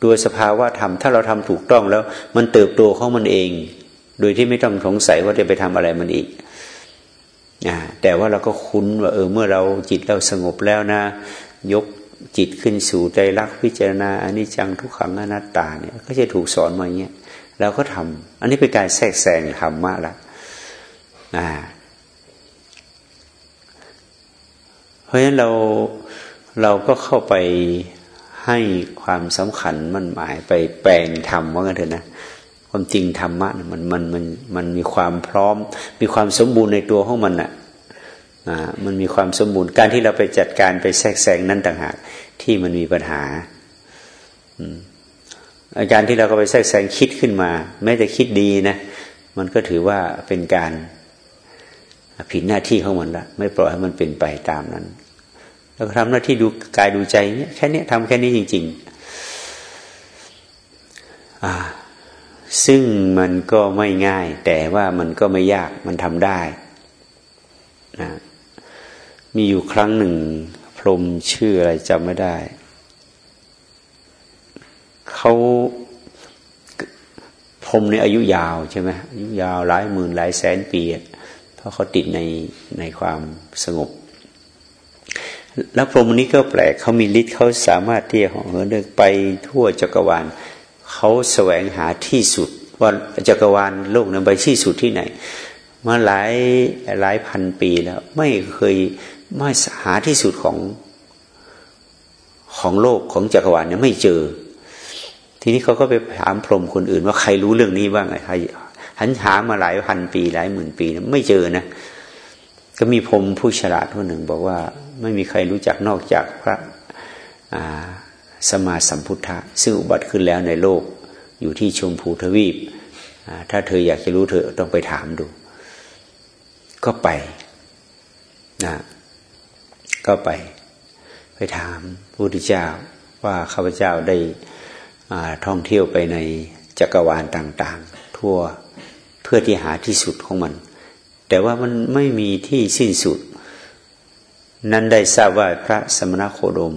โดยสภาวะธรรมถ้าเราทำถูกต้องแล้ว มันเติบโตของมันเอง โดยที่ไม่ต้องสงสัยว่าจะไปทำอะไรมันอีก แต่ว่าเราก็คุ้นว่าเออเมื่อเราจิตเราสงบแล้วนะ ยกจิตขึ้นสู่ใจรักพิจารณาอันนี้จังทุกขังอนัตตาเนี่ยก็จะถูกสอนมาอย่างเงี้ยเราก็ทำอันนี้เป็นการแทรกแซงธรรมะละอ่าเพราะฉะนั้นเราเราก็เข้าไปให้ความสำคัญมันหมายไปแปลงธรรมว่ากันเถอะนะ ความจริงธรรมะมันมันมันมันมีความพร้อม มีความสมบูรณ์ในตัวของมันอะอ่ามันมีความสมบูรณ์การที่เราไปจัดการไปแทรกแซงนั่นต่างหากที่มันมีปัญหาอาการที่เราก็ไปแทรกแซงคิดขึ้นมา แม้แต่คิดดีนะมันก็ถือว่าเป็นการผิดหน้าที่ของมันละไม่ปล่อยให้มันเป็นไปตามนั้นเราทำหน้าที่ดูกายดูใจเนี่ยแค่นี้ทำแค่นี้จริง ๆ อ่า ซึ่งมันก็ไม่ง่าย แต่ว่ามันก็ไม่ยากมันทำได้นะมีอยู่ครั้งหนึ่ง พรมชื่ออะไรจำไม่ได้ เขาพรมในอายุยาวใช่ไหมอายุยาวหลายหมื่นหลายแสนปีเพราะเขาติดในในความสงบ แล้วพรหมนี้ก็แปลกเขามีฤทธิ์เขาสามารถที่จะเหาะเหินไปทั่วจักรวาล เขาแสวงหาที่สุดว่าจักรวาลโลกนั้นไปที่สุดที่ไหนมาหลายหลายพันปีแล้ว ไม่เคยไม่หาที่สุดของของโลกของจักรวาลเนี่ยไม่เจอ ทีนี้เขาก็ไปถามพรหมคนอื่น ว่าใครรู้เรื่องนี้บ้างไงใครหันหามาหลายพันปี หลายหมื่นปีนะไม่เจอนะ ก็มีพรหมผู้ฉลาดคนหนึ่ง บอกว่า ไม่มีใครรู้จักนอกจากพระอ่า สมาสัมพุทธะซึ่งอุบัติขึ้นแล้วในโลกอยู่ที่ชมพูทวีป ถ้าเธออยากจะรู้เธอต้องไปถามดู ก็ไปนะก็ไป ไปถามพระพุทธเจ้าว่าข้าพเจ้าได้ท่องเที่ยวไปในจักรวาลต่างๆ ทั่วเพื่อที่หาที่สุดของมัน แต่ว่ามันไม่มีที่สิ้นสุด นั้นได้ทราบว่าพระสมณโคดม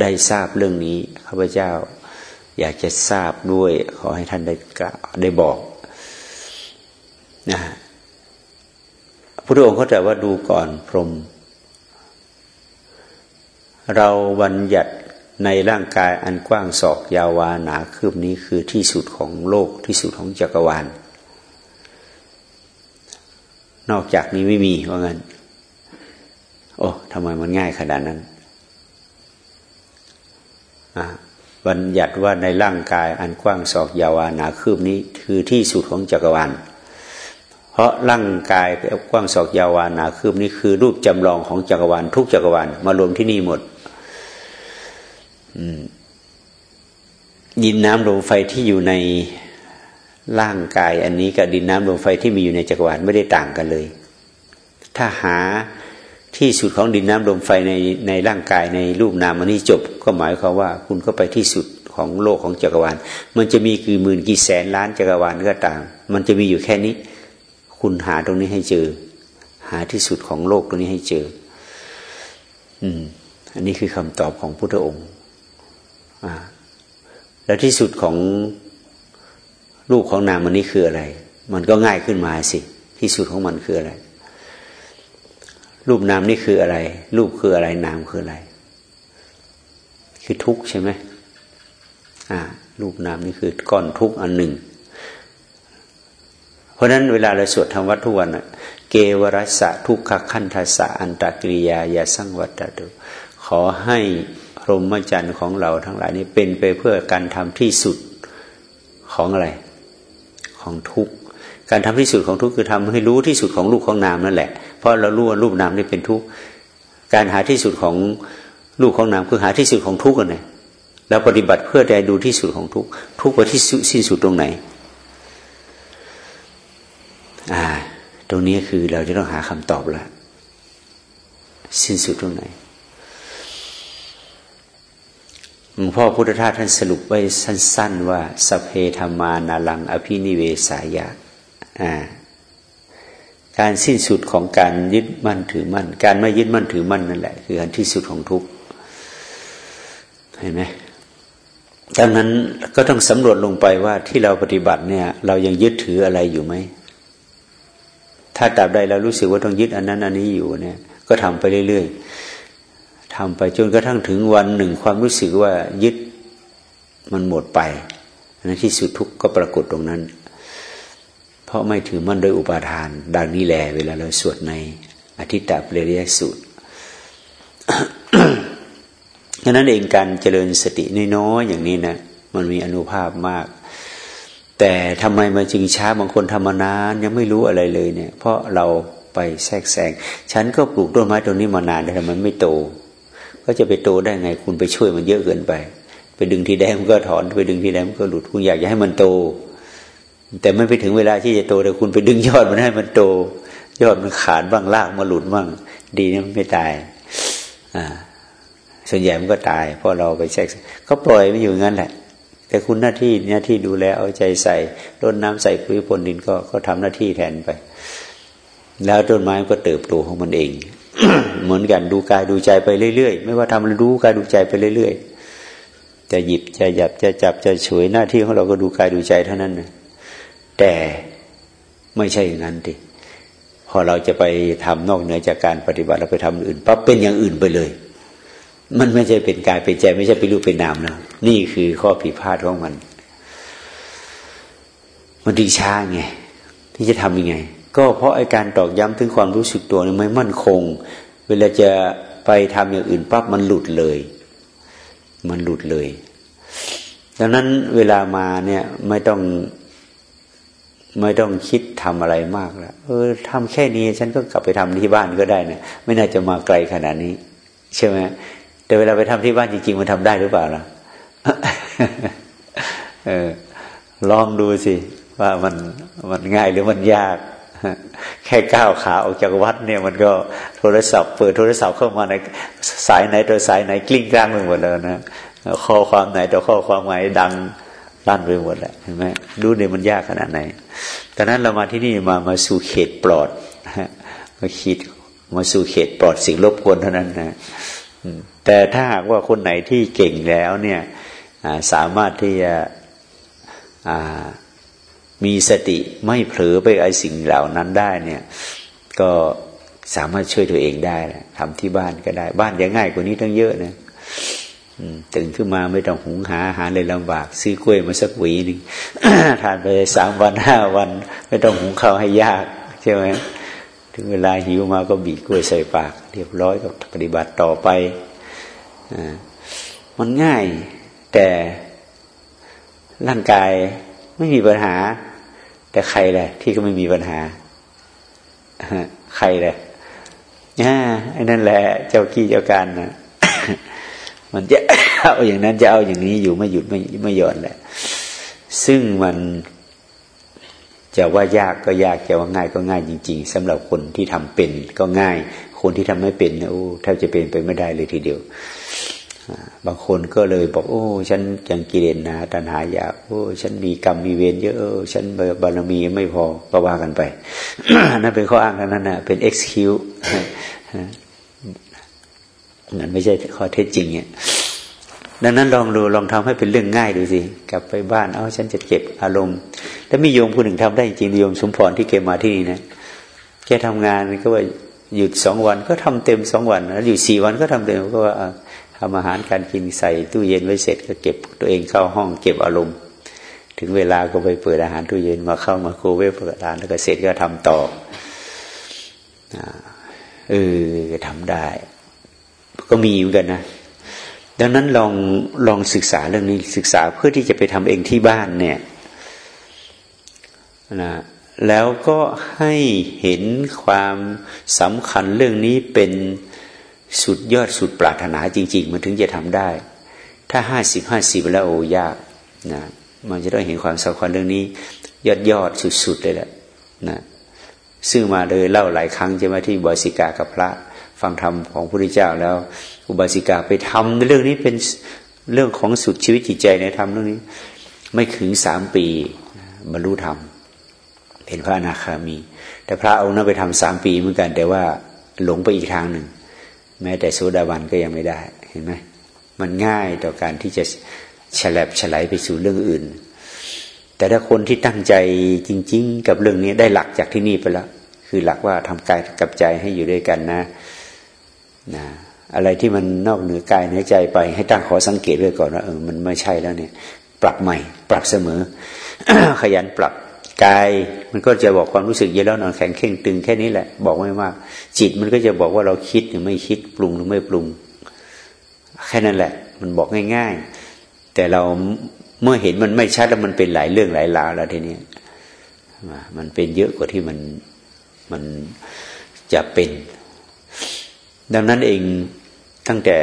ได้ทราบเรื่องนี้ข้าพเจ้า อยากจะทราบด้วย ขอให้ท่านได้กล่าวได้บอกนะพระองค์ก็แต่ว่าดูก่อนพรหมเราบัญญัติในร่างกายอันกว้างศอกยาววาหนาคืบนี้คือที่สุดของโลกที่สุดของจักรวาล นอกจากนี้ไม่มีว่างั้น โอ้ทำไมมันง่ายขนาดนั้น บัญญัติว่าในร่างกายอันกว้างศอกยาวานาคืบนี้คือที่สุดของจักรวาล เพราะร่างกายกว้างศอกยาวานาคืบนี้คือรูปจำลองของจักรวาลทุกจักรวาลมารวมที่นี่หมดดินน้ำลมไฟที่อยู่ในร่างกาย อันนี้กับดินน้ำลมไฟที่มีอยู่ในจักรวาลไม่ได้ต่างกันเลย ถ้าหา ที่สุดของดินน้ำลมไฟในในร่างกายในรูปนามอันนี้จบ ก็หมายความว่า คุณก็ไปที่สุดของโลกของจักรวาล มันจะมีกี่หมื่นกี่แสนล้านจักรวาลก็ตางมันจะมีอยู่แค่นี้ คุณหาตรงนี้ให้เจอ หาที่สุดของโลกตรงนี้ให้เจอ อืม อันนี้คือคำตอบของพุทธองค์แล้วที่สุดของรูปของนามมันนี้คืออะไร มันก็ง่ายขึ้นมาสิ ที่สุดของมันคืออะไร รูปนามนี่คืออะไร รูปคืออะไรนามคืออะไร คือทุกข์ใช่ไหมอ่า รูปนามนี่คือก้อนทุกข์อันหนึ่ง เพราะฉะนั้นเวลาเราสวดธรรมวัดทุกวันเกวรัสะทุกขคันทัสะอันตกิริยายาสังวัตตุขอให้รหมจรรย์ของเราทั้งหลายนี้เป็นไปเพื่อการทำที่สุดของอะไร ของทุกข การทำที่สุดของทุกคือทำให้รู้ที่สุดของรูปของนามนั่นแหละ เพราะเรารู้ว่ารูปนามนี่เป็นทุกการหาที่สุดของรูปของนามคือหาที่สุดของทุกกันเลยแล้วปฏิบัติเพื่อได้ดูที่สุดของทุกทุกว่าที่สิ้นสุดตรงไหน อ่า ตรงนี้คือเราจะต้องหาคำตอบแล้วสิ้นสุดตรงไหนหลวงพ่อพุทธทาสท่านสรุปไว้สั้น ๆ ว่าสเพธรรมานาลัง อภินิเวสายะ การสิ้นสุดของการยึดมั่นถือมั่น การไม่ยึดมั่นถือมั่นนั่นแหละ คือการที่สุดของทุกข์เห็นไหมดังนั้นก็ต้องสำรวจลงไปว่าที่เราปฏิบัติเนี่ย เรายังยึดถืออะไรอยู่ไหม ถ้าตราบใดเรารู้สึกว่าต้องยึดอันนั้นอันนี้อยู่เนี่ย ก็ทำไปเรื่อยๆทำไปจนกระทั่งถึงวันหนึ่งความรู้สึกว่ายึดมันหมดไปในที่สุดทุกข์ก็ปรากฏตรงนั้น เพราะไม่ถือมั่นโดยอุปาทาน ดังนี้แหละเวลาเราสวดในอธิตตเปรียสูตรดังนั้นเองการเจริญสติน้อยๆอย่างนี้นะมันมีอนุภาพมาก แต่ทำไมมันจึงช้าบางคนทำมานานยังไม่รู้อะไรเลยเนี่ย เพราะเราไปแทรกแซงฉันก็ปลูกต้นไม้ต้นนี้มานานแต่มันไม่โต ก็จะไปโตได้ไง คุณไปช่วยมันเยอะเกินไป ไปดึงทีแดงมันก็ถอนไปดึงทีแดงมันก็หลุดคุณอยากจะให้มันโต แต่ไม่ไปถึงเวลาที่จะโตแต่คุณไปดึงยอดมันให้มันโต ยอดมันขาดบ้างลากมาหลุดบ้าง ดีนะมันไม่ตาย อ่า ส่วนใหญ่มันก็ตายเพราะเราไปแทรกก็ปล่อยมันอยู่งั้นแหละ แต่คุณหน้าที่หน้าที่ดูแลเอาใจใส่รดน้ำใส่ปุ๋ยพรนดินก็ก็ทำหน้าที่แทนไป แล้วต้นไม้ก็เติบโตของมันเอง เหมือนกันดูกายดูใจไปเรื่อยๆไม่ว่าทำอะไรดูกายดูใจไปเรื่อยๆจะหยิบจะหยับจะจับจะฉวยหน้าที่ของเราก็ดูกายดูใจเท่านั้นนะ แต่ไม่ใช่อย่างนั้นดิพอเราจะไปทำนอกเหนือจากการปฏิบัติเราไปทำอื่นปั๊บเป็นอย่างอื่นไปเลย มันไม่ใช่เป็นกายเป็นใจ ไม่ใช่เป็นรูปเป็นนามนะนี่คือข้อผิดพลาดของมัน มันดีช้าไงที่จะทำยังไง ก็เพราะไอการตอกย้ำถึงความรู้สึกตัวนี่ไม่มั่นคง เวลาจะไปทำอย่างอื่นปั๊บมันหลุดเลย มันหลุดเลย ดังนั้นเวลามาเนี่ยไม่ต้อง ไม่ต้องคิดทำอะไรมากแล้วเออทำแค่นี้ ฉันก็กลับไปทำที่บ้านก็ได้นะไม่น่าจะมาไกลขนาดนี้ ใช่ไหมแต่เวลาไปทำที่บ้านจริงๆมันทำได้หรือเปล่าล่ะเออลองดูสิ ว่ามันมันง่ายหรือมันยาก แค่ก้าวขาออกจากวัดเนี่ยมันก็โทรศัพท์เปิดโทรศัพท์เข้ามาในสายไหนตัวสายไหนกลิ้งกลางไปหมดเลยนะข้อความไหนตัวข้อความไหนดัง ลั่นไปหมดแหละเห็นไหมดูเนี่ยมันยากขนาดไหนตอนนั้นเรามาที่นี่มามาสู่เขตปลอดมาคิดมาสู่เขตปลอดสิ่งรบกวนเท่านั้นนะแต่ถ้าหากว่าคนไหนที่เก่งแล้วเนี่ยสามารถที่จะมีสติไม่เผลอไปไอ้สิ่งเหล่านั้นได้เนี่ยก็สามารถช่วยตัวเองได้ทำที่บ้านก็ได้ บ้านยังง่ายกว่านี้ตั้งเยอะนะ ตื่นขึ้นมาไม่ต้องหุงหาอาหารเลยลำบาก ซื้อกล้วยมาสักหวีหนึ่งทานไปสามวันห้าวัน ไม่ต้องหุงข้าวให้ยากใช่ไหมถึงเวลาหิวมาก็บีกล้วยใส่ปาก เรียบร้อยก็ปฏิบัติต่อไปอมันง่าย แต่ร่างกายไม่มีปัญหา แต่ใครแหละที่ก็ไม่มีปัญหาใครแหละอ่าไอ้นั่นแหละ เจ้ากี้เจ้าการนะ มันจะเอาอย่างนั้นจะเอาอย่างนี้อยู่ไม่หยุดไม่ไม่หย่อนแหละ ซึ่งมันจะว่ายากก็ยากจะว่าง่ายก็ง่ายจริง ๆสำหรับคนที่ทำเป็นก็ง่าย คนที่ทำไม่เป็นโอ้แทบจะเป็นไปไม่ได้เลยทีเดียวบางคนก็เลยบอก โอ้ ฉันยังกิเลสนะตัณหาอยากโอ้ ฉันมีกรรมมีเวรเยอะฉันบารมีไม่พอก็ว่ากันไปนั่นเป็นข้ออ้างนั้นนะเป็น excuse นั่นไม่ใช่ข้อเท็จจริงเนี่ยดังนั้นลองดูลองทำให้เป็นเรื่องง่ายดูสิกลับไปบ้านเอาฉันจะเก็บอารมณ์ถ้ามีโยมผู้หนึ่งทำได้จริงโยมสมพรที่เกมาที่นี่นะแกทำงานก็ว่าหยุดสองวันก็ทำเต็มสองวันแล้วอยู่สี่วันก็ทำเต็มก็ว่าทำอาหารการกินใส่ตู้เย็นไว้เสร็จก็เก็บตัวเองเข้าห้องเก็บอารมณ์ ถึงเวลาก็ไปเปิดอาหารตู้เย็นมาเข้ามาโคเวฟเปิดร้านแล้วก็เสร็จก็ทำต่อเออทำได้ ก็มีเหมือนกันนะ ดังนั้นลองลองศึกษาเรื่องนี้ศึกษาเพื่อที่จะไปทำเองที่บ้านเนี่ยนะแล้วก็ให้เห็นความสำคัญเรื่องนี้เป็นสุดยอดสุดปรารถนาจริง ๆ มันถึงจะทำได้ ถ้าห้าสิบห้าสิบแล้วโอ้ยากนะมันจะต้องเห็นความสำคัญเรื่องนี้ ยอดยอดสุดๆเลยแหละนะซึ่งมาเลยเล่าหลายครั้งใช่ไหมที่บอยสิกากับพระ ฟังธรรมของพระพุทธเจ้าแล้ว อุบาสิกาไปทำเรื่องนี้เป็นเรื่องของสุดชีวิตจิตใจในธรรมเรื่องนี้ ไม่ถึงสามปีบรรลุธรรม เป็นพระอนาคามี แต่พระองค์นั้นไปทำสามปีเหมือนกัน แต่ว่าหลงไปอีกทางหนึ่ง แม้แต่โซดาบันก็ยังไม่ได้ เห็นไหมมันง่ายต่อการที่จะฉลับฉลายไปสู่เรื่องอื่น แต่ถ้าคนที่ตั้งใจจริง ๆ กับเรื่องนี้ได้หลักจากที่นี่ไปแล้วคือหลักว่าทำกายกับใจให้อยู่ด้วยกันนะ นะอะไรที่มันนอกเหนือกายเหนือใจไปให้ตั้งขอสังเกตไว้ก่อนว่าเออมันไม่ใช่แล้วเนี่ย ปรับใหม่ ปรับเสมอ ขยันปรับกายมันก็จะบอกความรู้สึกเยอะแล้วนอนแข็งเข่งตึงแค่นี้แหละ บอกไม่มาก จิตมันก็จะบอกว่าเราคิดหรือไม่คิดปรุงหรือไม่ปรุง แค่นั้นแหละ มันบอกง่าย ๆ แต่เราเมื่อเห็นมันไม่ชัดแล้วมันเป็นหลายเรื่องหลายราวแล้วทีนี้มันเป็นเยอะกว่าที่มันมันจะเป็น ดังนั้นเองตั้งแต่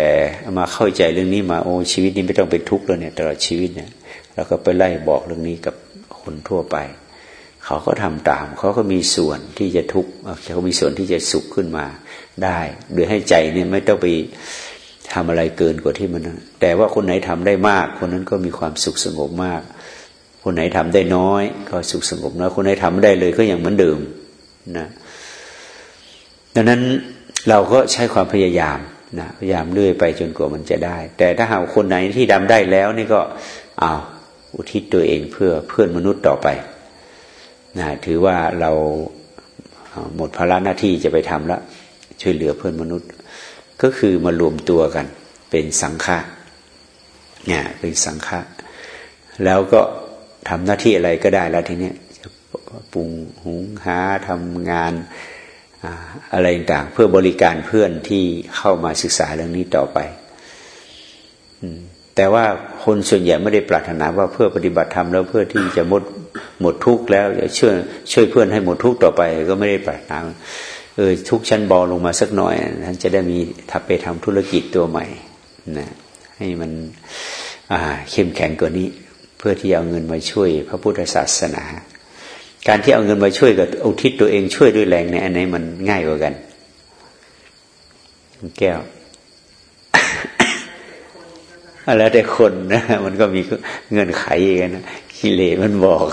มาเข้าใจเรื่องนี้มาโอ้ชีวิตนี้ไม่ต้องเป็นทุกข์แล้วเนี่ยตลอดชีวิตเนี่ยเราก็ไปไล่บอกเรื่องนี้กับคนทั่วไป เขาก็ทำตาม เขาก็มีส่วนที่จะทุกข์เขามีส่วนที่จะสุขขึ้นมาได้โดยให้ใจเนี่ยไม่ต้องไปทำอะไรเกินกว่าที่มัน แต่ว่าคนไหนทำได้มาก คนนั้นก็มีความสุขสงบมาก คนไหนทำได้น้อย ก็สุขสงบน้อยคนไหนทำไม่ได้เลยก็อย่างเหมือนเดิมนะดังนั้น เราก็ใช้ความพยายามนะพยายามเรื่อยไปจนกว่ามันจะได้ แต่ถ้าหากคนไหนที่ดำได้แล้วนี่ก็เอาอุทิศตัวเองเพื่อเพื่อนมนุษย์ต่อไปนะถือว่าเราหมดภาระหน้าที่จะไปทำละช่วยเหลือเพื่อนมนุษย์ ก็คือมารวมตัวกัน เป็นสังฆะเนี่ยเป็นสังฆะแล้วก็ทำหน้าที่อะไรก็ได้แล้วทีนี้ปรุงหุงหาทำงาน อะไรต่างเพื่อบริการเพื่อนที่เข้ามาศึกษาเรื่องนี้ต่อไปแต่ว่าคนส่วนใหญ่ไม่ได้ปรารถนาว่าเพื่อปฏิบัติธรรมแล้วเพื่อที่จะหมดหมดทุกข์แล้วจะช่วยช่วยเพื่อนให้หมดทุกข์ต่อไป ก็ไม่ได้ปรารถนาเออทุกชั้นบอลงมาสักหน่อยท่านจะได้มีทับไปทำธุรกิจตัวใหม่นะให้มันเข้มแข็งกว่านี้ เพื่อที่เอาเงินมาช่วยพระพุทธศาสนา การที่เอาเงินมาช่วยกับอุทิศตัวเองช่วยด้วยแรงในอันไหนมันง่ายกว่ากันแก้วแล้วแต่คนนะมันก็มีเงินไขกันนะกิเลมันบอก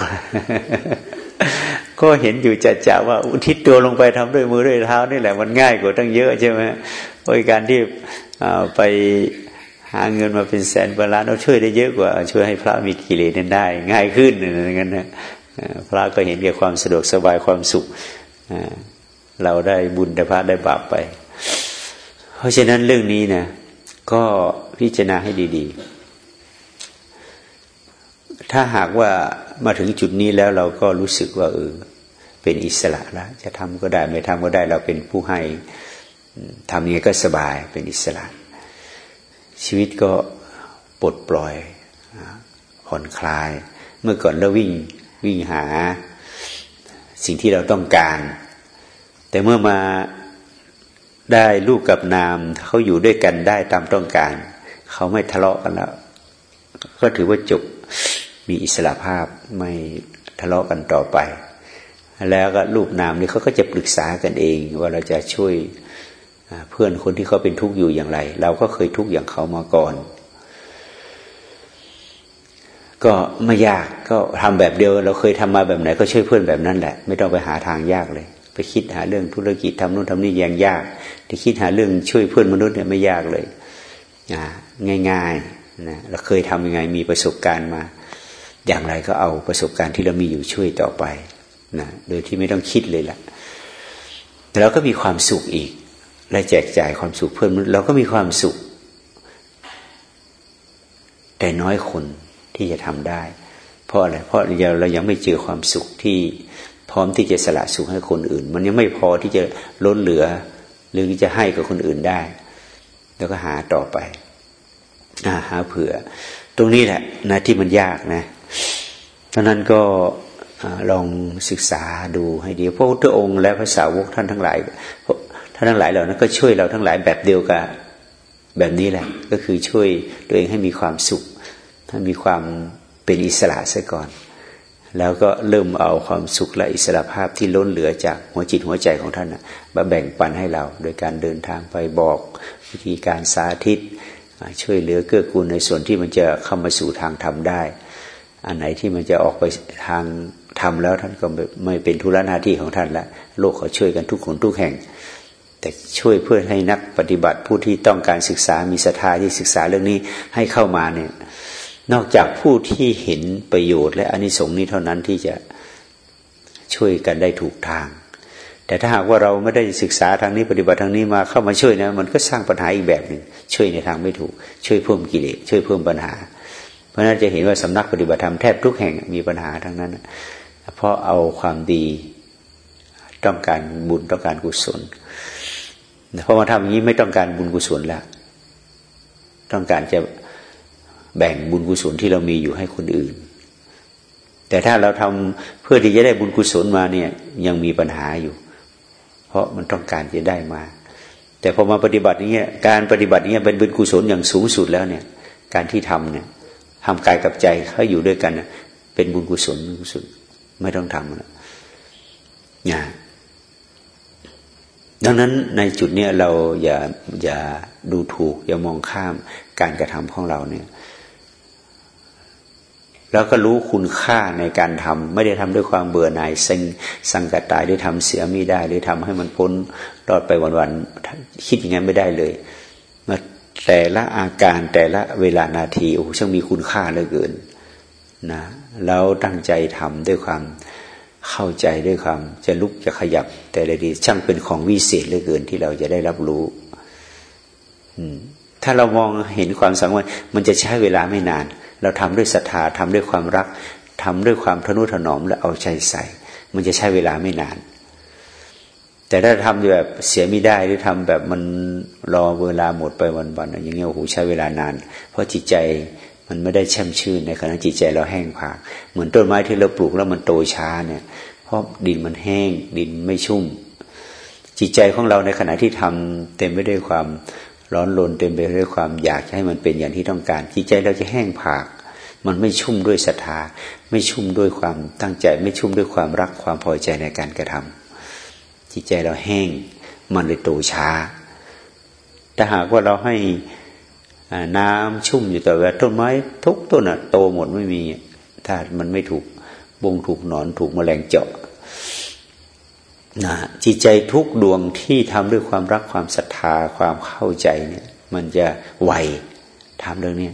ก็เห็นอยู่จัดจ่าว่า อุทิศตัวลงไปทำด้วยมือด้วยเท้านี่แหละมันง่ายกว่าตั้งเยอะใช่ไหมโดยการที่ไปหาเงินมาเป็นแสนเป็นล้านเราช่วยได้เยอะกว่า ช่วยให้พระมีกิเลสนั้นได้ ง่ายขึ้นอย่างนั้นนะ พระก็เห็นเกี่ยวความสะดวกสบายความสุขเราได้บุญแต่พระได้บาปไป เพราะฉะนั้นเรื่องนี้นะก็พิจารณาให้ดีๆ ถ้าหากว่ามาถึงจุดนี้แล้วเราก็รู้สึกว่าเออเป็นอิสระแล้วจะทำก็ได้ไม่ทำก็ได้เราเป็นผู้ให้ทำยังไงก็สบายเป็นอิสระ ชีวิตก็ปลดปล่อยผ่อนคลาย เมื่อก่อนเราวิ่ง วิ่งหาสิ่งที่เราต้องการ แต่เมื่อมาได้ลูกกับนามเขาอยู่ด้วยกันได้ตามต้องการ เขาไม่ทะเลาะกันแล้ว ก็ถือว่าจบมีอิสระภาพไม่ทะเลาะกันต่อไป แล้วก็ลูกนามนี่เขาก็จะปรึกษากันเอง ว่าเราจะช่วยเพื่อนคนที่เขาเป็นทุกข์อยู่อย่างไร เราก็เคยทุกข์อย่างเขามาก่อน ก็ไม่ยากก็ทำแบบเดียว เราเคยทำมาแบบไหนก็ช่วยเพื่อนแบบนั้นแหละ ไม่ต้องไปหาทางยากเลย ไปคิดหาเรื่องธุรกิจทำนู่นทำนี่ยังยากที่คิดหาเรื่องช่วยเพื่อนมนุษย์เนี่ยไม่ยากเลยง่ายๆนะเราเคยทำยังไงมีประสบการณ์มา อย่างไรก็เอาประสบการณ์ที่เรามีอยู่ช่วยต่อไปนะโดยที่ไม่ต้องคิดเลยละแต่เราก็มีความสุขอีก และแจกจ่ายความสุขเพื่อนมนุษย์เราก็มีความสุข แต่น้อยคน ที่จะทำได้ เพราะอะไรเพราะเรายังไม่เจอความสุขที่พร้อมที่จะสละสุขให้คนอื่น มันยังไม่พอที่จะล้นเหลือ หรือจะให้กับคนอื่นได้ แล้วก็หาต่อไปหาเผื่อ ตรงนี้แหละนะที่มันยากนะดังนั้นก็ลองศึกษาดูให้ดีพระพุทธองค์และพระสาวกท่านทั้งหลายท่านทั้งหลายเหล่านั้นก็ช่วยเราทั้งหลายแบบเดียวกันแบบนี้แหละ ก็คือช่วยตัวเองให้มีความสุข ให้มีความเป็นอิสระซะก่อน แล้วก็เริ่มเอาความสุขและอิสระภาพที่ล้นเหลือจากหัวจิตหัวใจของท่านมาแบ่งปันให้เรา โดยการเดินทางไปบอก วิธีการสาธิต ช่วยเหลือเกื้อกูลในส่วนที่มันจะเข้ามาสู่ทางธรรมได้ อันไหนที่มันจะออกไปทางธรรมแล้วท่านก็ไม่เป็นธุระหน้าที่ของท่านละโลกเขาช่วยกันทุกคนทุกแห่ง แต่ช่วยเพื่อให้นักปฏิบัติผู้ที่ต้องการศึกษามีศรัทธาที่ศึกษาเรื่องนี้ให้เข้ามาเนี่ย นอกจากผู้ที่เห็นประโยชน์ และอนิสงส์นี้เท่านั้นที่จะช่วยกันได้ถูกทาง แต่ถ้าหากว่าเราไม่ได้ศึกษาทางนี้ปฏิบัติทางนี้มาเข้ามาช่วยนะ มันก็สร้างปัญหาอีกแบบหนึ่งช่วยในทางไม่ถูก ช่วยเพิ่มกิเลสช่วยเพิ่มปัญหา เพราะนั้นจะเห็นว่าสำนักปฏิบัติธรรมแทบทุกแห่งมีปัญหาทั้งนั้น เพราะเอาความดีต้องการบุญต้องการกุศลพอมาทำอย่างนี้ไม่ต้องการบุญกุศลแล้วต้องการจะ แบ่งบุญกุศลที่เรามีอยู่ให้คนอื่น แต่ถ้าเราทำเพื่อที่จะได้บุญกุศลมาเนี่ยยังมีปัญหาอยู่ เพราะมันต้องการจะได้มา แต่พอมาปฏิบัติเนี้การปฏิบัตินี้เป็นบุญกุศลอย่างสูงสุดแล้วเนี่ย การที่ทำเนี่ยทำกายกับใจเขาอยู่ด้วยกันเป็นบุญกุศลบุญกุศลไม่ต้องทำนะนะดังนั้นในจุดนี้เราอย่าอย่าดูถูก อย่ามองข้ามการกระทำของเราเนี่ย แล้วก็รู้คุณค่าในการทำไม่ได้ทำด้วยความเบื่อหน่ายเซ็งสังกัดตายได้ทำเสียไม่ได้หรือทำให้มันพ้นรอดไปวันๆคิดอย่างนั้นไม่ได้เลยมาแต่ละอาการแต่ละเวลานาทีโอ้ช่างมีคุณค่าเหลือเกินนะแล้วตั้งใจทำด้วยความเข้าใจด้วยความจะลุกจะขยับ แต่ละดีช่างเป็นของวิเศษเหลือเกินที่เราจะได้รับรู้ถ้าเรามองเห็นความสังเวยมันจะใช้เวลาไม่นาน เราทำด้วยศรัทธาทำด้วยความรักทำด้วยความทนุถนอมและเอาใจใส่ มันจะใช้เวลาไม่นาน แต่ถ้าทำแบบเสียไม่ได้หรือทำแบบมันรอเวลาหมดไปวันๆอย่างเงี้ยโอ้โหใช้เวลานาน เพราะจิตใจมันไม่ได้แช่มชื่นในขณะจิตใจเราแห้งผากเหมือนต้นไม้ที่เราปลูกแล้วมันโตช้าเนี่ยเพราะดินมันแห้งดินไม่ชุ่ม จิตใจของเราในขณะที่ทำเต็มไปด้วยความ ร้อนรนเต็มไปด้วยความอยากให้มันเป็นอย่างที่ต้องการ จิตใจเราจะแห้งผาก มันไม่ชุ่มด้วยศรัทธา ไม่ชุ่มด้วยความตั้งใจ ไม่ชุ่มด้วยความรักความพอใจในการกระทำจิตใจเราแห้ง มันเลยโตช้าถ้าหากว่าเราให้น้ำชุ่มอยู่ตลอดต้นไม้ทุกต้นอะโตหมดไม่มีถ้ามันไม่ถูกบงถูกหนอนถูกแมลงเจาะ นะจิตใจทุกดวงที่ทำด้วยความรักความศรัทธาความเข้าใจเนี่ย มันจะไวทำเรื่องนี้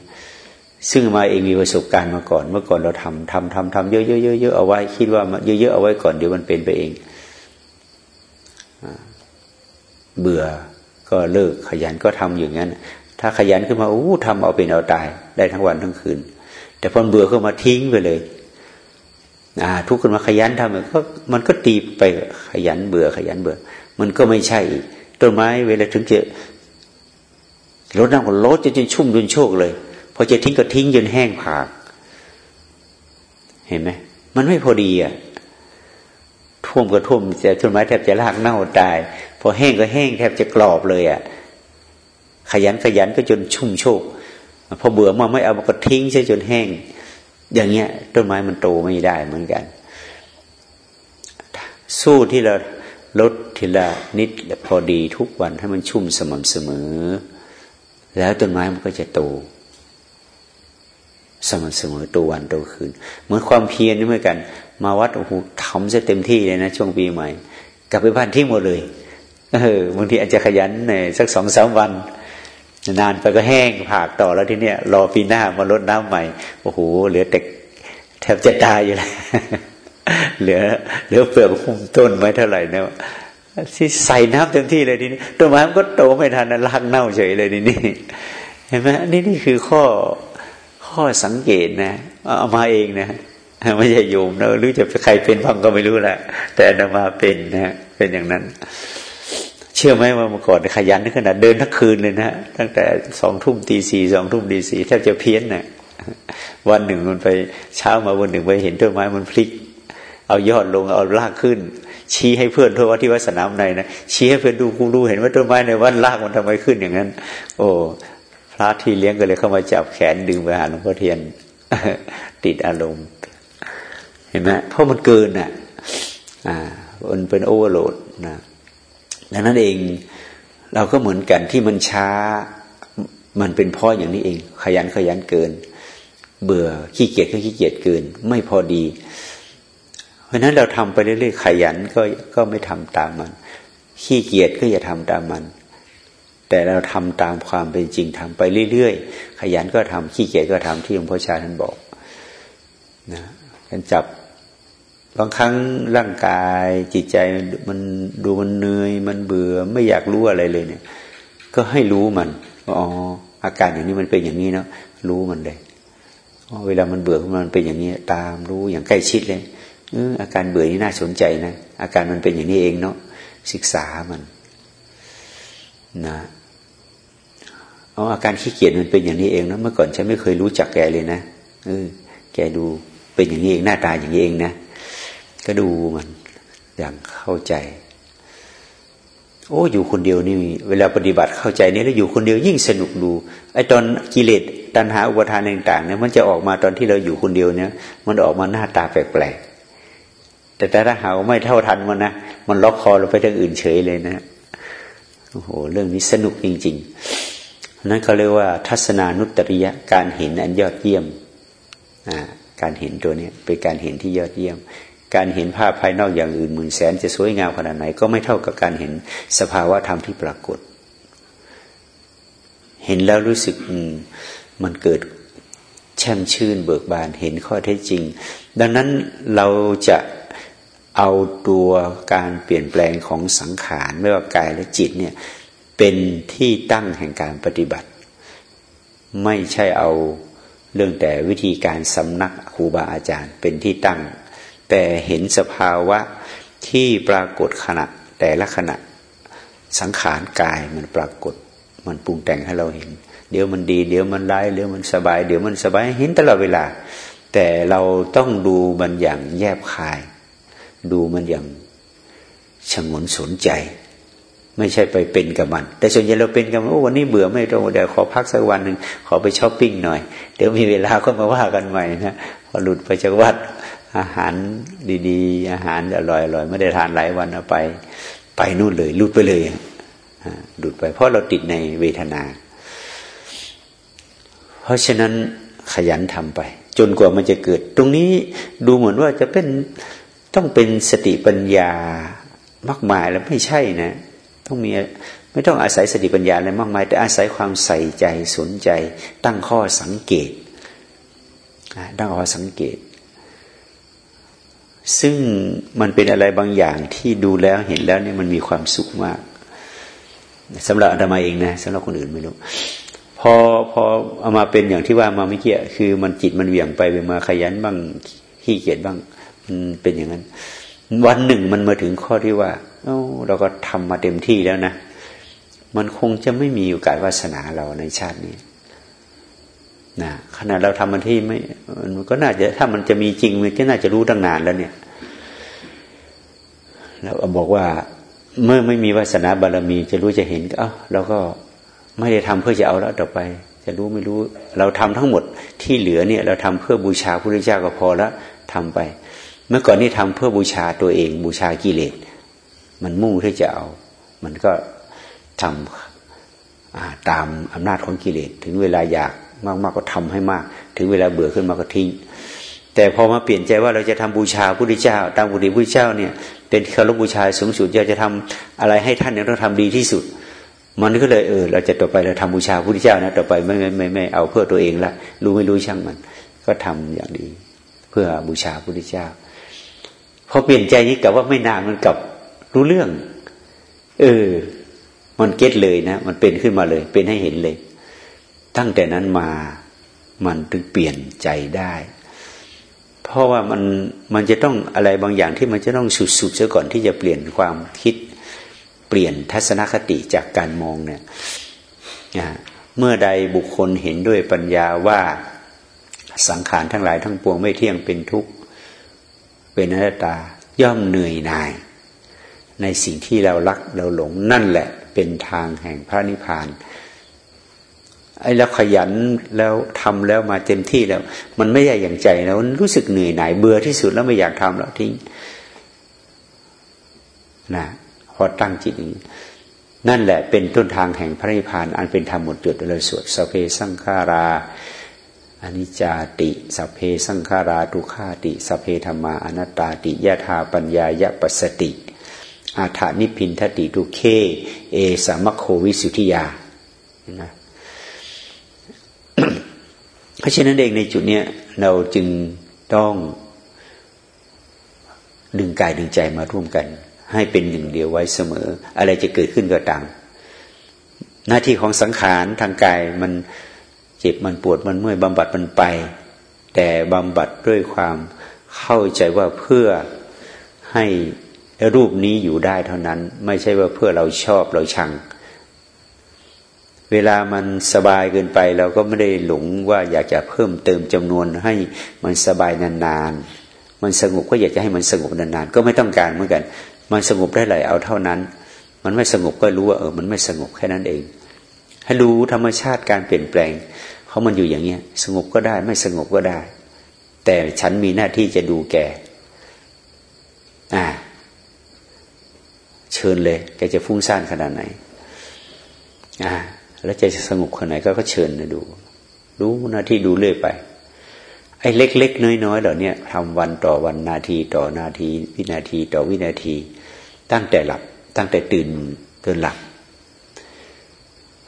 ซึ่งมาเองมีประสบการณ์มาก่อน เมื่อก่อนเราทำทำทำทำเยอะเยอะเยอะเยอะเอาไว้ คิดว่าเยอะเยอะเอาไว้ก่อนเดี๋ยวมันเป็นไปเองเบื่อก็เลิกขยันก็ทำอย่างนั้น ถ้าขยันขึ้นมาอู้ทำเอาเป็นเอาตาย ได้ทั้งวันทั้งคืน แต่พอเบื่อขึ้นมาทิ้งไปเลย อ่า ทุกคนมาขยันทำมันก็มันก็ตีไปขยันเบื่อขยันเบื่อ มันก็ไม่ใช่ต้นไม้เวลาถึงจะรดน้ำก็ลดจนชุ่มจนโชกเลยพอจะทิ้งก็ทิ้งจนแห้งผาก เห็นไหมมันไม่พอดีอะท่วมก็ท่วมแต่ต้นไม้แทบจะรากเน่าตาย พอแห้งก็แห้งแทบจะกรอบเลยอะขยันขยันก็จนชุ่มโชกพอเบื่อมาไม่เอาก็ทิ้งใช่จนแห้ง อย่างเงี้ยต้นไม้มันโตไม่ได้เหมือนกัน สู้ที่เราลดทีละนิดพอดีทุกวันให้มันชุ่มสม่ำเสมอ แล้วต้นไม้มันก็จะโตสม่ำเสมอตัววันโตคืน เหมือนความเพียรนี่เหมือนกัน มาวัดโอ้โหทำซะเต็มที่เลยนะ ช่วงปีใหม่ กลับไปบ้านทิ้งหมดเลยเออบางทีอาจจะขยันในสักสองสามวัน นานไปก็แห้งผากต่อแล้วที่เนี้ยรอปีหน้ามาลดน้ำใหม่โอ้โหเหลือแต่แทบจะตายอยู่แล้วเหลือเหลือเปลือกหุ้มต้นไว้เท่าไหร่เนี่ยที่ใส่น้ำเต็มที่เลยทีนี้ต้นไม้มันก็โตไม่ทันนะรากเน่าเฉยเลยทีนี้เห็นไหมนี่นี่คือข้อข้อสังเกตนะเอามาเองนะไม่ใช่โยมนะหรือจะใครเป็นพังก็ไม่รู้แหละแต่นมาเป็นนะเป็นอย่างนั้น เชื่อไหมว่าเมื่อก่อนขยันขนาดเดินทั้งคืนเลยนะตั้งแต่สองทุ่มตีสี่สองทุ่มตีสี่แทบจะเพี้ยนนะ่ะวันหนึ่งมันไปเช้ามาวันหนึ่งไปเห็นต้นไม้มันพลิก เอายอดลงเอารากขึ้น ชี้ให้เพื่อนทั่วว่าที่วัดสนามในนะชี้ให้เพื่อนดูกูรู้เห็นว่าต้นไม้ในวันรากมันทำไมขึ้นอย่างนั้น โอ้พระที่เลี้ยงก็เลยเข้ามาจับแขนดึงไปหาหลวงพ่อเทียน ติดอารมณ์ เห็นไหมเพราะมันเกินอะ อ่า มันเป็นโอเวอร์โหลดนะ ดังนั้นเองเราก็เหมือนกันที่มันช้ามันเป็นพ่ออย่างนี้เอง ขยันขยันเกิน เบื่อขี้เกียจก็ขี้เกียจเกิน ไม่พอดี เพราะนั้นเราทำไปเรื่อยๆขยันก็ก็ไม่ทำตามมัน ขี้เกียจก็อย่าทำตามมัน แต่เราทำตามความเป็นจริงทำไปเรื่อยๆขยันก็ทำขี้เกียจก็ทำที่หลวงพ่อชาท่านบอกนะท่านจับ บางครั้งร่างกายจิตใจมันดูมันเหนื่อยมันเบื่อไม่อยากรู้อะไรเลยเนี่ย ก็ให้รู้มันอ๋ออาการอย่างนี้มันเป็นอย่างนี้เนาะรู้มันเลยเวลามันเบื่อมันเป็นอย่างนี้ ตามรู้อย่างใกล้ชิดเลยเอออาการเบื่อนี่น่าสนใจนะอาการมันเป็นอย่างนี้เองเนาะศึกษามันนะอ๋ออาการขี้เกียจมันเป็นอย่างนี้เองนะเมื่อก่อนฉันไม่เคยรู้จักแกเลยนะเออแกดูเป็นอย่างนี้เองหน้าตาอย่างนี้เองนะ ก็ดูมันอย่างเข้าใจ โอ้อยู่คนเดียวนี่เวลาปฏิบัติเข้าใจนี่แล้วอยู่คนเดียวยิ่งสนุกดูไอ้ตอนกิเลสตัณหาอุปทานต่างๆเนี่ยมันจะออกมาตอนที่เราอยู่คนเดียวเนี่ย มันออกมาหน้าตาแปลกๆแต่ถ้าหาไม่เท่าทันมันนะมันล็อกคอเราไปทางอื่นเฉยเลยนะโอ้โหเรื่องนี้สนุกจริง ๆ นั้นเขาเรียกว่า ทัศนานุตริยะการเห็นอันยอดเยี่ยมการเห็นตัวนี้เป็นการเห็นที่ยอดเยี่ยม การเห็นภาพภายนอกอย่างอื่นหมื่นแสนจะสวยงามขนาดไหน ก็ไม่เท่ากับการเห็นสภาวะธรรมที่ปรากฏ เห็นแล้วรู้สึกมันเกิดแช่มชื่นเบิกบานเห็นข้อเท็จจริง ดังนั้นเราจะเอาตัวการเปลี่ยนแปลงของสังขารไม่ว่ากายและจิตเนี่ยเป็นที่ตั้งแห่งการปฏิบัติ ไม่ใช่เอาเรื่องแต่วิธีการสำนักครูบาอาจารย์ เป็นที่ตั้ง แต่เห็นสภาวะที่ปรากฏขณะ แต่ละขณะสังขารกายมันปรากฏ มันปรุงแต่งให้เราเห็น เดี๋ยวมันดีเดี๋ยวมันร้ายเดี๋ยวมันสบาย เดี๋ยวมันสบายเห็นตลอดเวลา แต่เราต้องดูมันอย่างแยบคาย ดูมันอย่างฉงนสนใจ ไม่ใช่ไปเป็นกับมัน แต่ส่วนใหญ่เราเป็นกับมันโอ้วันนี้เบื่อไม่ตรงเดี๋ยวขอพักสักวันหนึ่งขอไปช้อปปิ้งหน่อย เดี๋ยวมีเวลาก็มาว่ากันใหม่นะพอหลุดไปจากวัด อาหารดีๆ อาหารอร่อยๆไม่ได้ทานหลายวันเอาไป ไปนู่นเลยลุดไปเลยดุดไป เพราะเราติดในเวทนา เพราะฉะนั้นขยันทำไป จนกว่ามันจะเกิด ตรงนี้ดูเหมือนว่าจะเป็นต้องเป็นสติปัญญามากมายแล้วไม่ใช่นะ ต้องมีไม่ต้องอาศัยสติปัญญาอะไรมากมาย แต่อาศัยความใส่ใจสนใจ ตั้งข้อสังเกตตั้งข้อสังเกต ซึ่งมันเป็นอะไรบางอย่างที่ดูแล้วเห็นแล้วเนี่ยมันมีความสุขมากสำหรับอาตมาเองนะสำหรับคนอื่นไม่รู้พอพอเอามาเป็นอย่างที่ว่ามาไม่เกี่ยคือมันจิตมันเหวี่ยงไปไปมาขยันบ้างขี้เกียจบ้างมันเป็นอย่างนั้น วันหนึ่งมันมาถึงข้อที่ว่าเอ้เราก็ทำมาเต็มที่แล้วนะ มันคงจะไม่มีโอกาสวาสนาเราในชาตินี้ นะขณะเราทำมันที่ไม่มันก็น่าจะถ้ามันจะมีจริงมันก็น่าจะรู้ตั้งนานแล้วเนี่ยเราบอกว่า เมื่อไม่มีวาสนาบารมี จะรู้จะเห็นเอ้าเราก็ไม่ได้ทำเพื่อจะเอาแล้วต่อไป จะรู้ไม่รู้ เราทำทั้งหมดที่เหลือเนี่ย เราทำเพื่อบูชาพระพุทธเจ้าก็พอแล้วทำไป เมื่อก่อนนี่ทำเพื่อบูชาตัวเอง บูชากิเลสมันมุ่งที่จะเอา มันก็ทำตามอำนาจของกิเลสถึงเวลาอยาก มากๆกก็ทำให้มาก ถึงเวลาเบื่อขึ้นมาก็ทิ้ง แต่พอมาเปลี่ยนใจว่าเราจะทำบูชาพระพุทธเจ้า ตามบุตรพระเจ้าเนี่ย เป็นคารพบูชาสูงสุดอยากจะทำอะไรให้ท่านเนี่ยต้องทำดีที่สุด มันก็เลยเออ เราจะต่อไปเราทำบูชาพระพุทธเจ้านะต่อไปไม่ไม่ไม่ไม่เอาเพื่อตัวเองละรู้ไม่รู้ช่างมัน ก็ทำอย่างดี เพื่อบูชาพระพุทธเจ้าพอเปลี่ยนใจนี้กับว่าไม่นานมันกับรู้เรื่อง เออ มันเก็ตเลยนะ มันเป็นขึ้นมาเลย เป็นให้เห็นเลย ตั้งแต่นั้นมามันถึงเปลี่ยนใจได้ เพราะว่ามันมันจะต้องอะไรบางอย่างที่มันจะต้องสุดๆเสียก่อนที่จะเปลี่ยนความคิดเปลี่ยนทัศนคติจากการมองเนี่ยเมื่อใดบุคคลเห็นด้วยปัญญาว่าสังขารทั้งหลายทั้งปวงไม่เที่ยงเป็นทุกข์เป็นอนัตตาย่อมเหนื่อยหน่าย ในสิ่งที่เรารักเราหลงนั่นแหละเป็นทางแห่งพระนิพพาน ไอ้แล้วขยันแล้วทำแล้วมาเต็มที่แล้ว มันไม่ใช่อย่างใจแล้วรู้สึกเหนื่อยหน่ายเบื่อที่สุดแล้วไม่อยากทำแล้วทิ้งนะพอตั้งจิตอย่างนี้นั่นแหละเป็นต้นทางแห่งพระนิพพาน อันเป็นธรรมหมดจดเลยสวดสเพสังขาราอนิจจาติสเพสังขาราทุขาติสเพธรรมาอนัตตาติยะธาปัญญายะปัสสติอาถานิพินทติทุเค เอสามโควิสุทธิยานะ เพราะฉะนั้นเองในจุดนี้เราจึงต้องดึงกายดึงใจมาร่วมกัน ให้เป็นหนึ่งเดียวไว้เสมอ อะไรจะเกิดขึ้นก็ตาม หน้าที่ของสังขารทางกายมันเจ็บมันปวดมันเมื่อยบำบัดมันไป แต่บำบัดด้วยความเข้าใจว่าเพื่อให้รูปนี้อยู่ได้เท่านั้น ไม่ใช่ว่าเพื่อเราชอบเราชัง เวลามันสบายเกินไปเราก็ไม่ได้หลงว่าอยากจะเพิ่มเติมจำนวนให้มันสบายนานๆ มันสงบก็อยากจะให้มันสงบนานๆ ก็ไม่ต้องการเหมือนกัน มันสงบได้หลยเอาเท่านั้น มันไม่สงบก็รู้ว่าเออ มันไม่สงบแค่นั้นเอง ให้รู้ธรรมชาติการเปลี่ยนแปลงเขามันอยู่อย่างเงี้ย สงบก็ได้ ไม่สงบก็ได้ แต่ฉันมีหน้าที่จะดูแก อ่า เชิญเลย แกจะฟุ้งซ่านขนาดไหน อ่า แล้วใจจะสงบขนาดไหนก็เชิญนะดู รู้หน้าที่ดูเรื่อยไป ไอ้เล็ก ๆ น้อยๆเหล่านี้ทำวันต่อวันนาทีต่อนาที วินาทีต่อวินาที ตั้งแต่หลับ ตั้งแต่ตื่นจนหลับ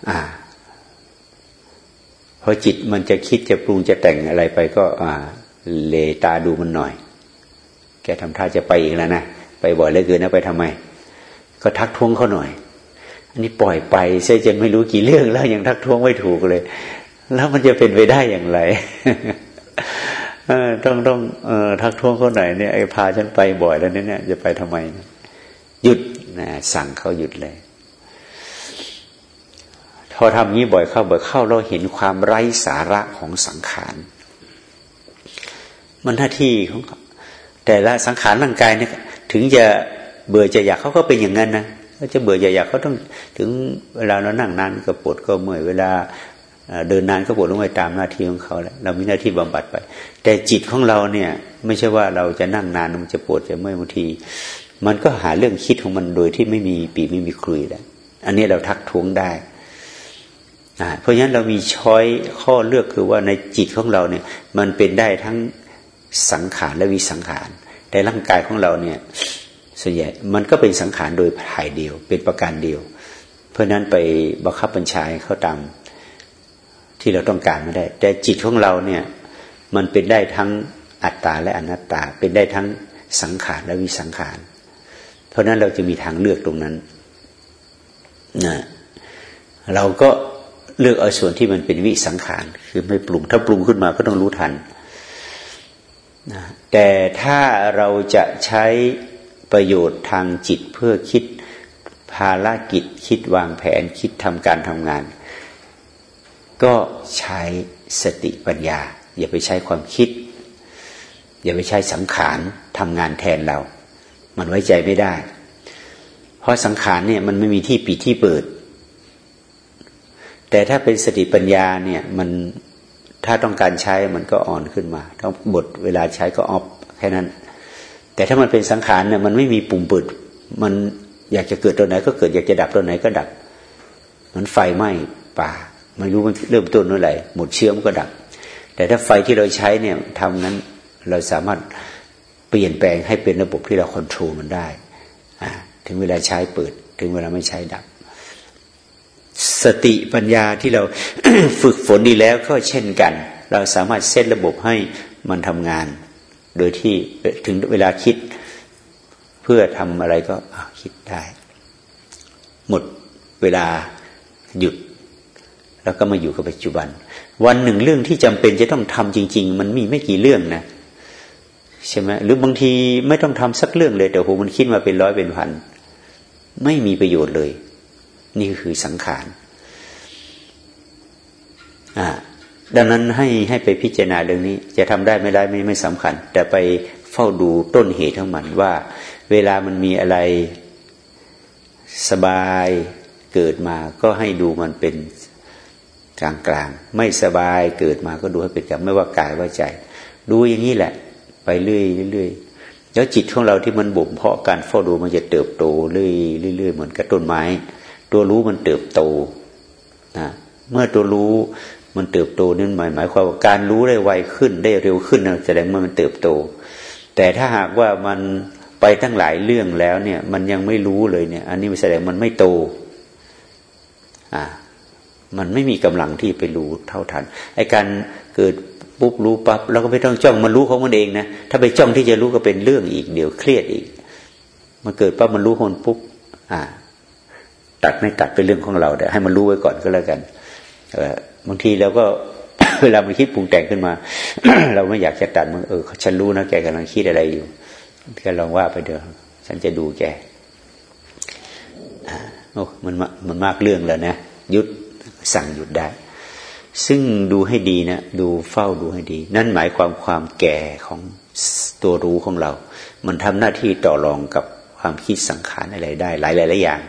อ่าพอจิตมันจะคิดจะปรุงจะแต่งอะไรไปก็ อ่า เลตาดูมันหน่อย แกทำท่าจะไปอีกแล้วนะไปบ่อยเหลือเกินนะไปทำไม ก็ทักท้วงเขาหน่อย อันนี้ปล่อยไปเสียจนไม่รู้กี่เรื่องแล้วยังทักท้วงไม่ถูกเลย แล้วมันจะเป็นไปได้อย่างไรต้องต้องอทักท้วงเขาหน่อยเนี่ยไอ้พาฉันไปบ่อยแล้วเนี่ยจะไปทำไมหยุดนะสั่งเขาหยุดเลยพอทำงี้บ่อยเข้าบ่อยเข้าเราเห็นความไร้สาระของสังขาร มันหน้าที่ของแต่ละสังขารร่างกายเนี่ยถึงจะเบื่อจะอยากเขาก็เป็นอย่างนั้นนะ เขาจะเบื่ออยากเขาต้องถึงเวลาเรานั่งนานก็ปวดก็เมื่อยเวลาเดินนานก็ปวดลงไปตามหน้าที่ของเขาแล้วเรามีหน้าที่บำบัดไป แต่จิตของเราเนี่ย ไม่ใช่ว่าเราจะนั่งนานมันจะปวดจะเมื่อยบางที มันก็หาเรื่องคิดของมันโดยที่ไม่มีปีไม่มีคลุยแล้วอันนี้เราทักท้วงได้เพราะฉะนั้นเรามีช้อยข้อเลือกคือว่าในจิตของเราเนี่ย มันเป็นได้ทั้งสังขารและวิสังขารแต่ร่างกายของเราเนี่ย ส่วนใหญ่มันก็เป็นสังขารโดยภายเดียว เป็นประการเดียว เพราะนั้นไปบังคับบัญชาเขาตามที่เราต้องการไม่ได้ แต่จิตของเราเนี่ยมันเป็นได้ทั้งอัตตาและอนัตตา เป็นได้ทั้งสังขารและวิสังขาร เพราะนั้นเราจะมีทางเลือกตรงนั้นนะเราก็เลือกเอาส่วนที่มันเป็นวิสังขาร คือไม่ปรุง ถ้าปรุงขึ้นมาก็ต้องรู้ทันนะแต่ถ้าเราจะใช้ ประโยชน์ทางจิตเพื่อคิดภารกิจคิดวางแผนคิดทำการทำงาน ก็ใช้สติปัญญา อย่าไปใช้ความคิด อย่าไปใช้สังขารทำงานแทนเรา มันไว้ใจไม่ได้ เพราะสังขารเนี่ยมันไม่มีที่ปิดที่เปิด แต่ถ้าเป็นสติปัญญาเนี่ยมันถ้าต้องการใช้มันก็อ่อนขึ้นมา ต้องบทเวลาใช้ก็ออฟแค่นั้น แต่ถ้ามันเป็นสังขารเนี่ยมันไม่มีปุ่มเปิด มันอยากจะเกิดตัวไหน ก็เกิดอยากจะดับตัวไหนก็ดับ มันไฟไหม้ป่า ไม่รู้มันเริ่มต้นเมื่อไหร่หมดเชื้อมันก็ดับ แต่ถ้าไฟที่เราใช้เนี่ยทำนั้นเราสามารถเปลี่ยนแปลงให้เป็นระบบที่เราควบคุมมันได้ถึงเวลาใช้เปิด ถึงเวลาไม่ใช้ดับ สติปัญญาที่เราฝึกฝนดีแล้วก็เช่นกัน เราสามารถเซตระบบให้มันทำงาน โดยที่ถึงเวลาคิดเพื่อทำอะไรก็คิดได้ หมดเวลาหยุด แล้วก็มาอยู่กับปัจจุบัน วันหนึ่งเรื่องที่จำเป็นจะต้องทำจริง ๆ มันมีไม่กี่เรื่องนะใช่ไหมหรือบางทีไม่ต้องทำสักเรื่องเลยแต่โหมันคิดมาเป็นร้อยเป็นพันไม่มีประโยชน์เลย นี่คือสังขารอะ ดังนั้นให้ให้ไปพิจารณาเรื่องนี้ จะทำได้ไม่ได้ไม่ไม่สำคัญ แต่ไปเฝ้าดูต้นเหตุของมันว่า เวลามันมีอะไรสบายเกิดมาก็ให้ดูมันเป็นกลางกลางไม่สบายเกิดมาก็ดูให้เป็นกลางไม่ว่ากายว่าใจ ดูอย่างนี้แหละ ไปเรื่อยเรื่อยแล้วจิตของเราที่มันบ่มเพาะการเฝ้าดูมันจะเติบโตเรื่อยเรื่อยเหมือนกับต้นไม้ ตัวรู้มันเติบโตนะเมื่อตัวรู้ มันเติบโตนั่นหมายหมายความว่าการรู้ได้ไวขึ้นได้เร็วขึ้นแสดงว่ามันเติบโต แต่ถ้าหากว่ามันไปทั้งหลายเรื่องแล้วเนี่ย มันยังไม่รู้เลยเนี่ย อันนี้แสดงมันไม่โต อ่า มันไม่มีกำลังที่ไปรู้เท่าทันไอการเกิดปุ๊บรู้ปั๊บแล้วก็ไม่ต้องจ้องมันรู้ของมันเองนะถ้าไปจ้องที่จะรู้ก็เป็นเรื่องอีกเดี๋ยวเครียดอีก มันเกิดปั๊บมันรู้คนปุ๊บอ่า ตัดไม่ตัดเป็นเรื่องของเราแต่ให้มันรู้ไว้ก่อนก็แล้วกัน บางทีเราก็เวลามันคิดปรุงแต่งขึ้นมา เราไม่อยากจะตัดมันเออฉันรู้นะแกกำลังคิดอะไรอยู่แกลองว่าไปเดี๋ยวฉันจะดูแกโอ้มันมันมากเรื่องแล้วนะยุดสั่งหยุดได้ ซึ่งดูให้ดีนะดูเฝ้าดูให้ดี นั่นหมายความความแก่ของตัวรู้ของเรา มันทำหน้าที่ต่อรองกับความคิดสังขารอะไรได้ หลายหลายอย่าง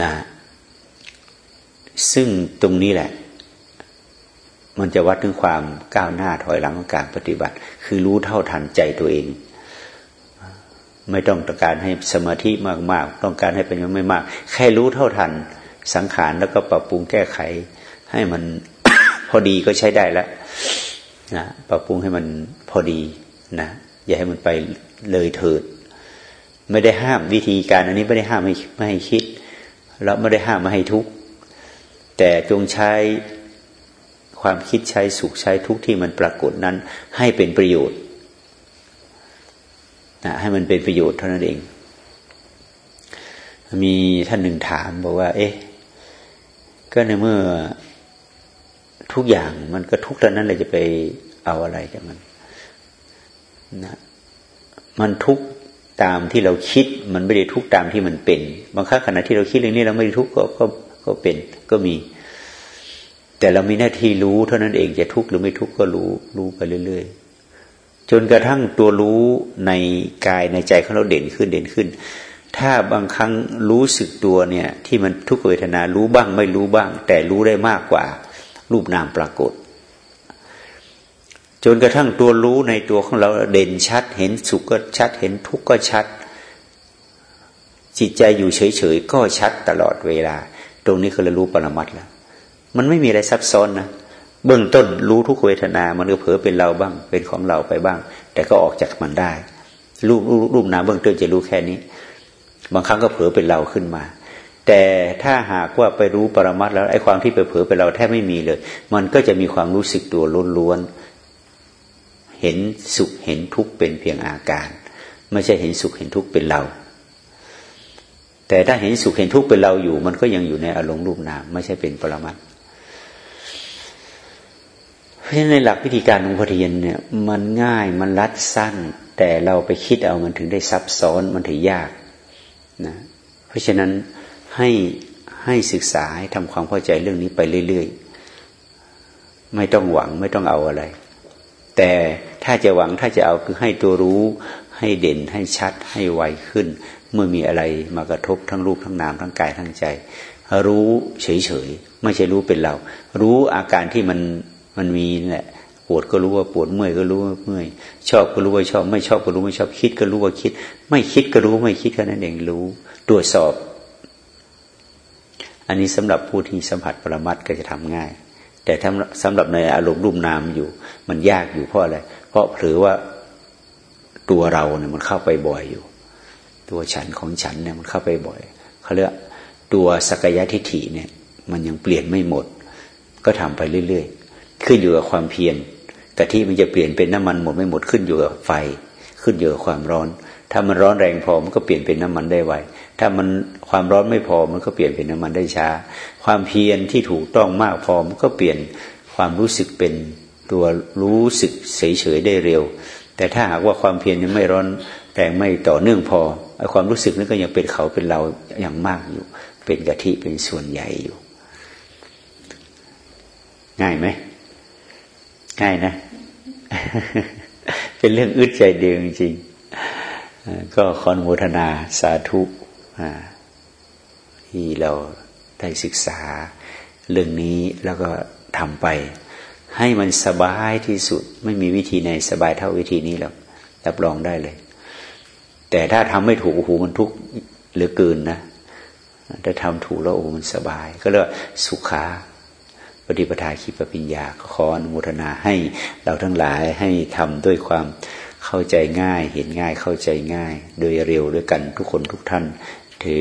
นะ ซึ่งตรงนี้แหละ มันจะวัดถึงความก้าวหน้าถอยหลังของการปฏิบัติ คือรู้เท่าทันใจตัวเอง ไม่ต้องต้องการให้สมาธิมากๆ ต้องการให้เป็นไม่มาก แค่รู้เท่าทันสังขารแล้วก็ปรับปรุงแก้ไข ให้มันพอดีก็ใช้ได้แล้วนะปรับปรุงให้มันพอดีนะอย่าให้มันไปเลยเถิด ไม่ได้ห้ามวิธีการอันนี้ไม่ได้ห้ามไม่ไม่ให้คิดเราไม่ได้ห้ามไมาให้ทุกข์ แต่จงใช้ความคิดใช้สุขใช้ทุกที่มันปรากฏนั้น ให้เป็นประโยชน์นะให้มันเป็นประโยชน์เท่านั้นเอง มีท่านหนึ่งถามบอกว่า เอ๊ะ ก็ในเมื่อทุกอย่างมันก็ทุกข์แล้วนั้นเราจะไปเอาอะไรจากมันนะมันทุกตามที่เราคิด มันไม่ได้ทุกตามที่มันเป็น บางครั้งขณะที่เราคิดเรื่องนี้เราไม่ได้ทุกก็ ก็เป็นก็มี แต่เรามีหน้าที่รู้เท่านั้นเองจะทุกข์หรือไม่ทุกข์ก็รู้รู้ไปเรื่อย ๆ จนกระทั่งตัวรู้ในกายในใจของเราเด่นขึ้นเด่นขึ้น ถ้าบางครั้งรู้สึกตัวเนี่ย ที่มันทุกขเวทนารู้บ้างไม่รู้บ้าง แต่รู้ได้มากกว่า รูปนามปรากฏจนกระทั่งตัวรู้ในตัวของเราเด่นชัด เห็นสุขก็ชัด เห็นทุกข์ก็ชัด จิตใจอยู่เฉยๆก็ชัดตลอดเวลา ตรงนี้คือเรารู้ปรมัตแล้วมันไม่มีอะไรซับซ้อนนะเบื้องต้นรู้ทุกเวทนา มันก็เผลอเป็นเราบ้าง เป็นของเราไปบ้าง แต่ก็ออกจากมันได้ รูปรูปนามเบื้องต้นจะรู้แค่นี้ บางครั้งก็เผลอเป็นเราขึ้นมา แต่ถ้าหากว่าไปรู้ปรมัตแล้วไอ้ความที่ไปเผลอไปเราแทบไม่มีเลย มันก็จะมีความรู้สึกตัวล้วนๆเห็นสุขเห็นทุกข์เป็นเพียงอาการ ไม่ใช่เห็นสุขเห็นทุกข์เป็นเรา แต่ถ้าเห็นสุขเห็นทุกข์เป็นเราอยู่ มันก็ยังอยู่ในอารมณ์รูปนามไม่ใช่เป็นปรมัตเพราะฉะนั้นในหลักวิธีการของพระเทียนเนี่ย มันง่ายมันรัดสั้น แต่เราไปคิดเอามันถึงได้ซับซ้อนมันถึงยากนะเพราะฉะนั้นให้ให้ศึกษาให้ทำความเข้าใจเรื่องนี้ไปเรื่อยๆ ไม่ต้องหวังไม่ต้องเอาอะไร แต่ถ้าจะหวังถ้าจะเอาคือให้ตัวรู้ให้เด่นให้ชัดให้ไวขึ้น เมื่อมีอะไรมากระทบทั้งรูปทั้งนามทั้งกายทั้งใจ รู้เฉยๆไม่ใช่รู้เป็นเรา รู้อาการที่มันมันมีนี่แหละปวดก็รู้ว่าปวดเมื่อยก็รู้ว่าเมื่อยชอบก็รู้ว่าชอบ ไม่ชอบก็รู้ไม่ชอบคิดก็รู้ว่าคิด ไม่คิดก็รู้ไม่คิดแค่นั้นเองรู้ตรวจสอบ อันนี้สำหรับผู้ที่สัมผัสปรมัตก็จะทำง่าย แต่ถ้าสำหรับในอารมณ์รูปนามอยู่ มันยากอยู่เพราะอะไรเพราะถือว่าตัวเราเนี่ยมันเข้าไปบ่อยอยู่ ตัวฉันของฉันเนี่ยมันเข้าไปบ่อยเขาเรียกตัวสกยะทิฏฐิเนี่ย มันยังเปลี่ยนไม่หมด ก็ทำไปเรื่อยๆ ขึ้นอยู่กับความเพียรกะทิมันจะเปลี่ยนเป็นน้ำมันหมดไม่หมดขึ้นอยู่กับไฟ ขึ้นอยู่กับความร้อน ถ้ามันร้อนแรงพอมันก็เปลี่ยนเป็นน้ำมันได้ไวถ้ามันความร้อนไม่พอมันก็เปลี่ยนเป็นน้ำมันได้ช้า ความเพียรที่ถูกต้องมากพอมันก็เปลี่ยนความรู้สึกเป็นตัวรู้สึกเฉยๆได้เร็ว แต่ถ้าหากว่าความเพียรยังไม่ร้อนแรงไม่ต่อเนื่องพอ ความรู้สึกนั้นก็ยังเป็นเขาเป็นเราอย่างมากอยู่ เป็นกะทิเป็นส่วนใหญ่อยู่ ง่ายไหมง่ายนะ เป็นเรื่องอึดใจเดียวจริงก็คอนโมทนาสาธุที่เราได้ศึกษาเรื่องนี้แล้วก็ทำไป ให้มันสบายที่สุด ไม่มีวิธีไหนสบายเท่าวิธีนี้แล้วรับรองได้เลย แต่ถ้าทำไม่ถูกโอ้โหมันทุกข์เหลือเกินนะถ้าทำถูกแล้วโอ้มันสบาย ก็เรียกสุขาปฏิปทาขีปปิญญาขออนุโมทนาให้เราทั้งหลายให้ทำด้วยความเข้าใจง่าย เห็นง่ายเข้าใจง่าย โดยเร็วด้วยกันทุกคนทุกท่าน to